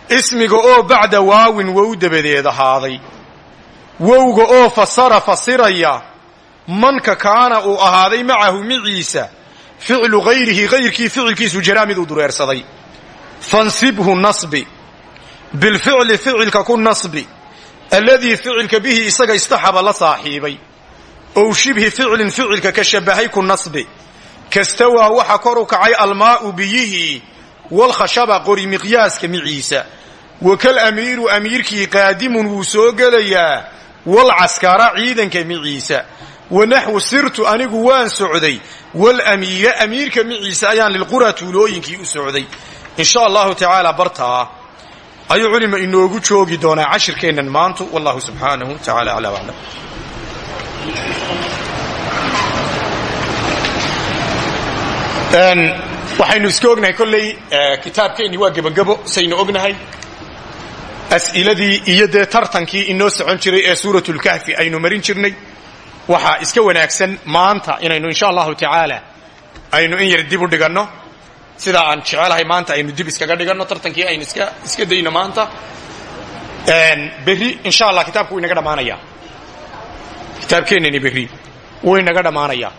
Ismiga oo bacda waawin wow dabadeed ahaaday. Wowga oo fasara fasiraya manka kaana uu ahaaday macahu miciisa ficlu hayrihi hayrkii ficilkiisu jaraa miduu dureersaday fansibhu nasbi bilficli ficilka ku nasbi alladii ficilka bihi isaga istaxaba la saaxiibay ow shibhi ficlin ficilka ka shabahay ku nasbi kastawaa waxa kor u kacay almaa'u biyihii walkhashaba qori miqyaaska miciisa wakal amiiru amiirkii qaadimun wuu soo gelayaa walcaskara ciidanka miciisa wanaxwu sirtu anigu waan socday walamiira amiirka miciisa ayaan lilquraa tuulooyinkii u socday. Insha allahu tacaala bartaa ayuu culima inoogu joogi doonaa cashirkeennan maantu wallahu subxaanahu tacaala aclaa aclam waxaynu iska ognahay kolley kitaabkeennii waa gebagebo saynu ognahay as'iladii iyo dee tartankii inoo socon jiray ee suuratulkahfi aynu marin jirnay waxaa iska wanaagsan maanta inaynu insha allahu tacaala aynu in yar dib u dhiganno. Sidaa aan jecelahay maanta aynu dib iskaga dhiganno tartankii aynu iska dayno maanta. Berri insha allah kitaabku wuu inaga dhammaanayaa kitaabkeennani berri wuu inaga dhammaanayaa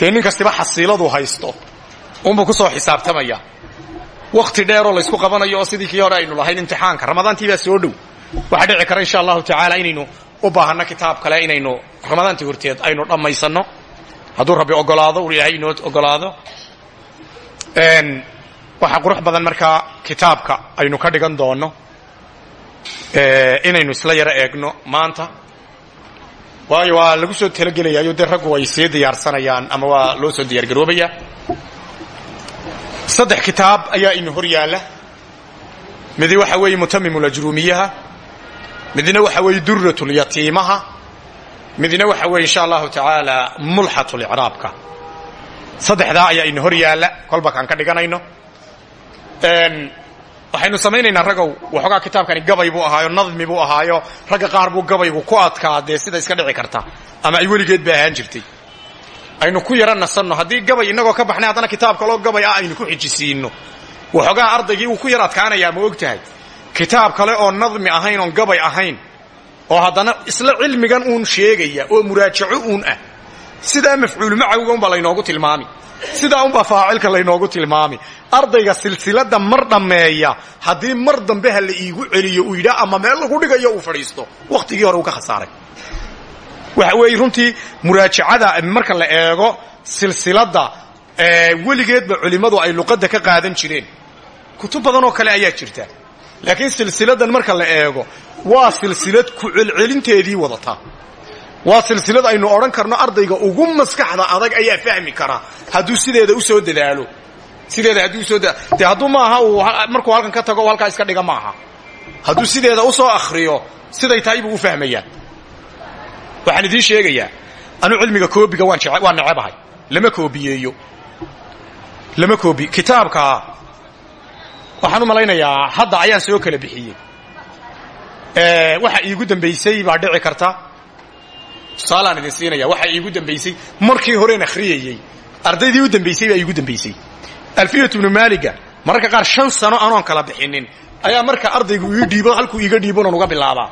dee nin kastiba xasiiladu haysto unbuu ku soo xisaabtamaya. Wakti dheeroo laysku qabanayo oo sidii kii hore aynu lahayn imtixaanka. Ramadaantii baa soo dhow. Waxaa dhici kara insha allahu tacaala inaynu u baahanno kitaab kale inaynu ramadaantii horteed aynu dhammaysanno hadduu rabbi ogolaado uu ilaahay inoo ogolaado. Waxaa qurux badan markaa kitaabka aynu ka dhigan doonno inaynu isla yaro eegno maanta. Waayo waa lagu soo talagelayaayo dee raggu ay see diyaarsanayaan ama waa loo soo diyaargaroobayaa? Saddex kitaab ayaa inu hor yaalla. Midi waxa weeye mutamimulajruumiyaha midna waxa weeye duratulyatiimaha midna waxa weeye insha allahu tacaala mulxatulicraabka saddexdaa ayaa inu hor yaalla kolba kaan ka dhiganayno. Waxaynu samaynaynaa ragow waxoogaa kitaabkani gabay buu ahaayo nadmi buu ahaayo ragga qaar buu gabaygu ku adkaa dee sida iska dhici karta ama ay weligeed ba ahaan jirtay. Aynu ku yara nasanno haddii gabay inagoo ka baxnay haddana kitaab kaloo gabay ah aynu ku xijisiinno. Waxoogaa ardaygii wuu ku yar adkaanayaa ma og tahay kitaab kale oo nadmi ahayn oon gabay ahayn oo haddana isla cilmigan uun sheegaya oo muraajaco uun ah sidaa mafcuul macawga unbaa laynoogu tilmaami sidaa unbaa faacilka laynoogu tilmaami. Ardayga silsilada mar dhammeeya haddii mar dambe ha la iigu celiyo uu yidhaa ama meel lagu dhigayo uu fadhiisto. Wakhtigii hore uu ka khasaaray. Waxa weeye runtii muraajacada marka la eego silsilada weligeedba culimmadu ay luqadda ka qaadan jireen. Kutub badan oo kale ayaa jirta laakiin silsiladan marka la eego waa silsilad ku celcelinteedii wadata. Waa silsilad aynu odhan karno ardayga ugu maskaxda adag ayaa fahmi karaa hadduu sideeda u soo dadaalo. Sideeda hadduu u soo dee hadduu maaha uu markuu halkan ka tago halkaa iska dhiga maaha. Hadduu sideeda u soo akhriyo siday tahay u fahmayaa. Waxaan idiin sheegayaa anuu cilmiga koobiga waan necebahay. Lama koobiyeeyo. Lama koobi kitaabka waxaan u malaynayaa hadda ayaan soo kala bixiyey. Waxa iigu dambaysay baa dhici karta. Tusaalaan idin siinaya waxa iigu dambaysay markii horeen akhriyayey ardaydii u dambaysay baa iigu dambaysay alfiyat bnu maaliga mararka qaar shan sano anoon kala bixinin ayaa marka ardaygu ii dhiibo halkuu iiga dhiibonan uga bilaabaa.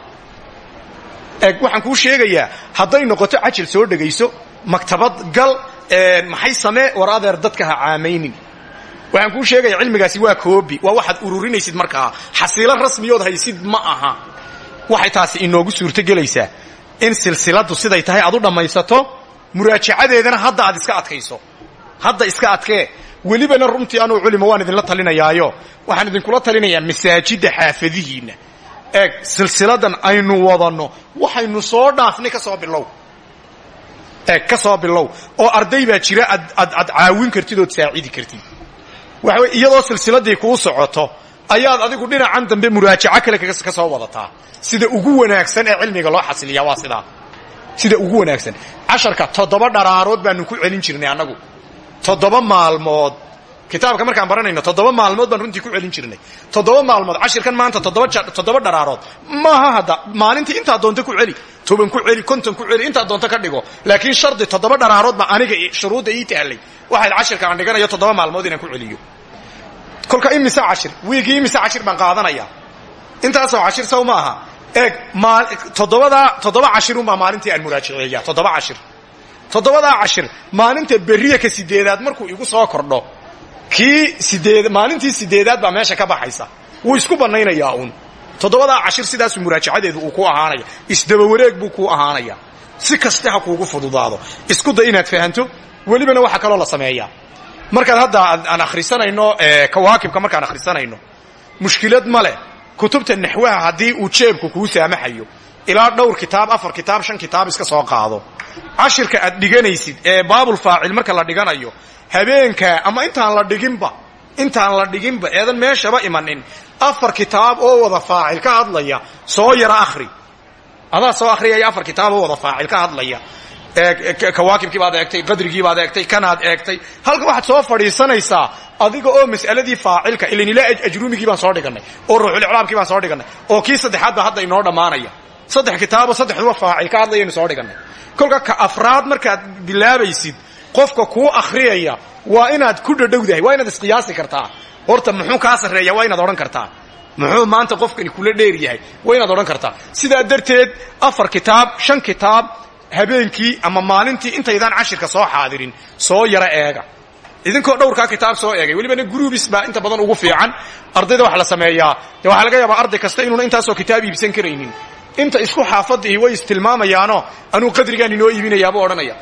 Eeg waxaan kuu sheegayaa hadday noqoto cajil soo dhegayso maktabad gal maxay samee war adeer dadka ha caamaynin waxaan kuu sheegaya cilmigaasi waa koobi. Waa waxaad ururinaysid markaa. Xasiilo rasmiyood haysid ma aha. Waxay taasi inoogu suurtogelaysaa in silsiladu siday tahay aad u dhammaysato muraajacadeedana hadda aad iska adkayso. Hadda iska adkee welibana runtii anuu culima waan idinla talinayaayo. Waxaan idinkula talinayaa masaajidda xaafadihiinna. Eeg silsiladan aynu wadanno waxaynu soo dhaafnay ka soo bilow. Eeg ka soo bilow. Oo arday baa jira ad ad ad caawin kartid ood saacidi kartid waxa wey iyadoo silsiladii kuu socoto ayaad adigu dhinacan dambe muraajaco kale ka soo wadataa. Sida ugu wanaagsan ee cilmiga loo xasiliyaa waa sidaa. Sida ugu wanaagsan. Casharka toddoba dharaarood baanu ku celin jirnay annagu toddoba maalmood kitaabka markaan baranayno toddoba maalmood baan runtii ku celin jirnay toddoba maalmood cashirkan maanta toddoba dharaarood. Maaha hadda maalintii intaad doonto ku celi toban ku celi konton ku celi intaad doonto ka dhigo. Laakiin shardi toddoba dharaarood baa aniga shuruudda ii taallay waxayd cashirka aan dhiganayo toddoba maalmood inaan ku celiyo. Kolka imise cashir wiigii imise cashir baan qaadanaya. Intaasoo cashir saw maaha eeg toddobadaa toddoba cashirunbaa maalintii aan muraajaceeya toddoba cashir. Toddobadaa cashir maalinta berriya ka sideedaad markuu igu soo kordho kii maalintii sideedaad baa meesha ka baxaysa. Wuu isku bannaynayaa uun. Toddobadaa cashir sidaasuu muraajacadeedu uu ku ahaanaya. Isdaba wareeg buu kuu ahaanaya. Si kaste ha kuugu fududaado. Isku day inaad fahanto? Welibana waxaa kaloo la sameeyaa. Markaad hadda aan akhrisanayno kawaakibka markaan akhrisanayno mushkilad ma leh. Kutubta naxwaha haddii uu jeebku kuu saamaxayo. Ilaa dhowr kitaab afar kitaab shan kitaab iska soo qaado. Cashirka aad dhiganaysid ee baabulfaacil marka la dhiganayo habeenkaa ama intaan la dhiginba intaan la dhiginba eedan meeshaba imanin. Afar kitaab oo wada faacil ka hadlaya soo yara akhri. Adaa soo akhriyaya afar kitaab oo wada faacil ka hadlaya. Kawaakibkii baad eegtay qadrigii baad eegtay kanaad eegtay. Halka waxaad soo fadhiisanaysaa adiga oo mas'aladii faacilka ilan ilaa ajruumigii baan soo dhiganay oo ruuxulicraabkii baan soo dhiganay oo kii saddexaad ba hadda inoo dhammaanaya. Saddex kitaabo saddexduba faacil ka hadlayaynu soo dhiganay kolka ka afraad markaad bilaabaysid qofka kuu akhriyaya waa inaad ku dhadhowdahay waa inaad isqiyaasi kartaa. Horta muxuu kaa sarreeya waa inaad odhan kartaa. Muxuu maanta qofkani kula dheer yahay? Waa inaad odhan kartaa. Sidaa darteed afar kitaab shan kitaab habeenkii ama maalintii intaydaan cashirka soo xaadirin soo yara eega. Idinkoo dhowrkaa kitaab soo eegay welibana gruubis baa inta badan ugu fiican. Ardayda waxa la sameeyaa. De waxaa laga yaabaa arday kasta inuuna intaasoo kitaab iibsan karaynin. Inta isku xaafadii way istilmaamayaanoo anuu qadrigaan inoo iibinayaabuu odhanaya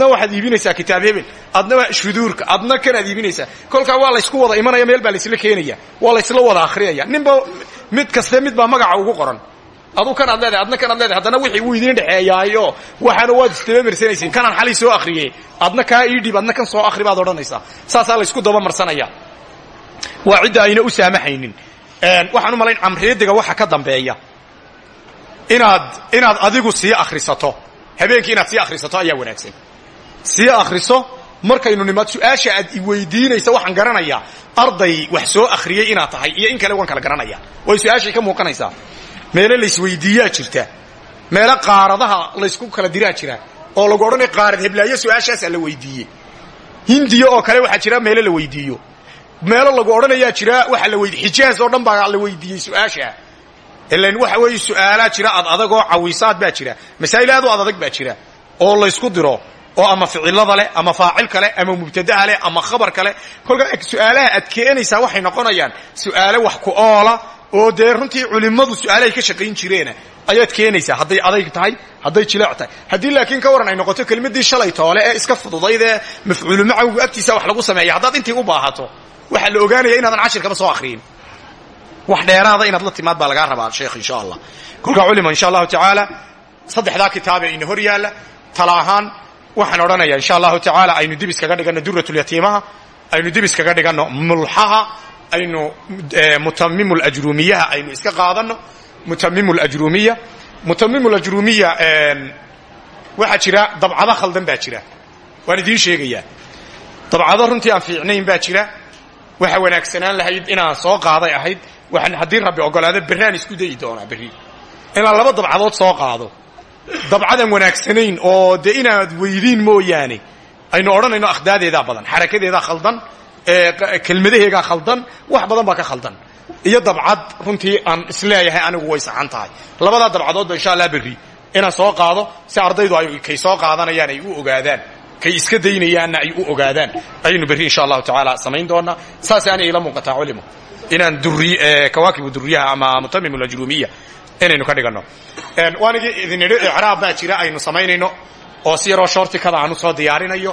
waxaad iibinaysaa kitaab hebel adna shuduurka adna kanaad iibinaysaa. Kolkaa waa laysku wada imanaya meel baa laysla keenaya waa laysla wada akhriyaya ninba mid kaste mid baa magaca ugu qoran. Aduu kanaad leedahay adna kanaad leedahay haddana wixii wuu idiin dhexeeyaayo. Waxaana waad isdabamarsanaysiin kanaan xalay soo akhriyey. Adna kaa ii dhib adna kan soo akhri baad odhanaysaa. Saasaa laysku dabamarsanaya waa cidda ayna u saamaxaynin. Waxaan u malayn camreediga waxa ka dambeeya. Inaad inaad adigu sii akhrisato. Habeenkii inaad akhrisato ayaa wanaagsan sii akhriso markaynu nimaad su'aasha aad iweydiinaysa waxaan garanayaa arday wax soo akhriyey inaad tahay iyo in kale waan kala garanaya way su'aashay ka muuqanaysaa. Meelo laysweydiiyaa jirta. Meelo qaaradaha laysku kala diraa jira. Oo lagu odhanaya qaarad heblaayo su'aashaasaa la weydiiyey. Hindiya oo kale waxaa jira meelo la weydiiyo. Meelo lagu odhanayaa jira weydi xijaaz oo dhan la weydiiyey su'aasha. Waxa weeye su'aalaa jira ad adagoo cawisaad baa jira. Masaa'il aad adag baa jira. Oo laysku diro oo ama ficilada leh ama faacil kale ama mubtadaha leh ama khabar kale. Kolka su'aalaha aad keenaysaa waxay noqonayaan su'aale wax ku oola oo dee runtii culimmadu su'aalahay ka shaqayn jireena. Ayaad keenaysaa hadday adayg tahay hadday jileec tahay. Haddii laakiin ka waran ay noqoto kelimadii shalay toole ee iska fududayd ee mafcuulu macawgu agtiisa wax lagu sameeya haddaad intii u baahato waxaa la ogaanaya inaadan cashirkaba soo akhriyin. Wax dheeraada inaad la timaad baa lagaa rabaa sheekh insha allah. Kolkaa culima insha allahu tacaala saddexdaa kitaabe ina hor yaalla tala waxaan odhanaya insha allahu tacaala aynu dib iskaga dhiganno duratyatiimaha aynu dib iskaga dhiganno mulxaha aynu mutamimu lajruumiyaha aynu iska qaadanno. Mutamimu lajruumiya mutamimu lajruumiya waxaa jira dabcado khaldan baa jira. Waan idiin sheegayaa. Dabcado runtii aan fiicnayn baa jira. Waxa wanaagsanaan lahayd inaan soo qaaday ahayd. Waxaan haddii rabbi ogolaado berraan isku dayi doonaa berri. Inaan laba dabcadood soo qaado dabcadan wanaagsanayn oo dee inaad weydiin mooyaane. Aynu odhanayno akhdaadeedaa badan xarakadeedaa khaldan kelmadaheegaa khaldan wax badan baa ka khaldan. Iyo dabcad runtii aan is leeyahay anigu way saxan tahay. Labadaa dabcadoodba insha allah berri inaan soo qaado si ardaydu ay kay soo qaadanayaan ay u ogaadaan. Kay iska daynayaanna ay u ogaadaan. Ayaynu berri insha allahu tacaala samayn doonaa saasaana ila muuqataa inaan kawaakibu duriyaha ama mutamim ajruumiya inaynu ka dhiganno. Waanigi idin idhi icraab baa jira aynu samaynayno oo si yaroo shoortikada aanu soo diyaarinayo.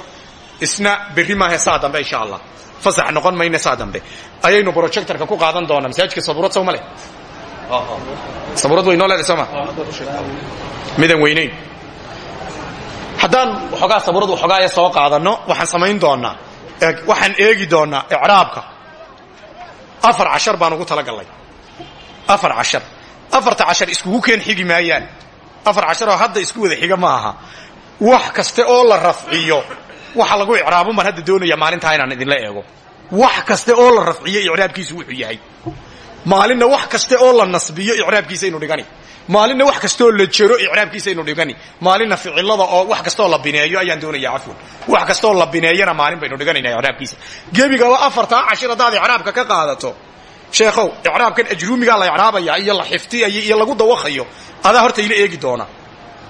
Isna berri maahe saa dambe insha allah. Fasax noqon mayne saa dambe. Ayaynu projectorka ku qaadan doonaa masaajidka sabuurad sow ma leh sabuurad waynoo leedahay sooma midan weynayn haddaan waxoogaa sabuurad waxoogaaya soo qaadanno waxaan samayn doonaa. Waxaan eegi doonaa icraabka. Afar cashar baan ugu talagallay afar cashar afarta cashar iskugu keen xigi maayaan. Afar cashar oo hadda isku wada xiga ma aha wax kaste oo la rafciyo waxa lagu icraabun baan hadda doonaya maalintaa inaan idinla eego. Wax kaste oo la rafciyo icraabkiisu wuxuu yahay. Maalinna wax kaste oo la nasbiyo icraabkiisaynu dhigani. Maalinna wax kasteoo la jero icraabkiisaynu dhigani. Maalinna ficilada oo wax kasteoo la bineeyo ayaan doonaya cafwan. Wax kasteoo la bineeyana maalin baynu dhiganayna icraabkiisa. Gebigaba afartaa cashir haddaad icraabka ka qaadato sheekhow icraabkan ajruumigaa la icraabaya iyo la xifdiyayo iyo lagu dawaqayo adaa horta ila eegi doona.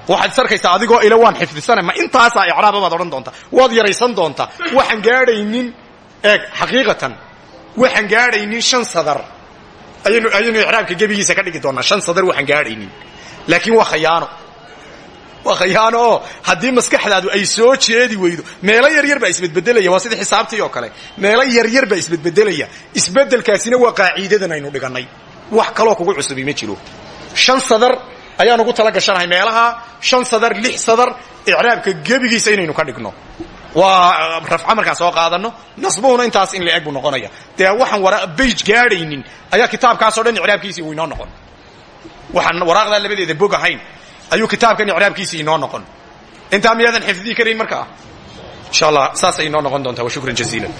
Waxaad is arkaysaa adigoo ila waan xifdisana ma intaasaa icraaba baad odhan doontaa waad yaraysan doontaa waxaan gaadhaynin eeg xaqiiqatan. Waxaan gaadhaynin shan sadar. Ayaynu icraabka gebigiisa ka dhigi doonaa shan sadar waxaan gaadhaynin laakiin waa khayaano waa khayaano maskaxdaadu ay soo jeedi weydo meelo yaryar baa isbedbedelaya waa sidii xisaabtii kale. Meelo yaryar baa isbedbedelaya. Isbedelkaasina waa qaaciidadan aynu dhigannay. Wax kaloo kugu cusubi ma jiro. Shan sadar ayaan ugu tala gashanahay meelaha shan sadar lix sadar icraabka gebigiisa inaynu ka dhigno. Waa rafca markaan soo qaadano nasbuhuna intaas in la eg buu noqonaya. Dee waxaan wara bayj gaadhaynin ayaa kitaabkaasoo dhan icraabkiisii uu noqon. Waxaan waraaqdaa labadeeda bog ayuu kitaabkan icraabkiisii inoo noqon. Intaa miyaadan xifdii karayn markaa? Insha allah saasay inoo noqon doontaa. Wa shukran jaziilan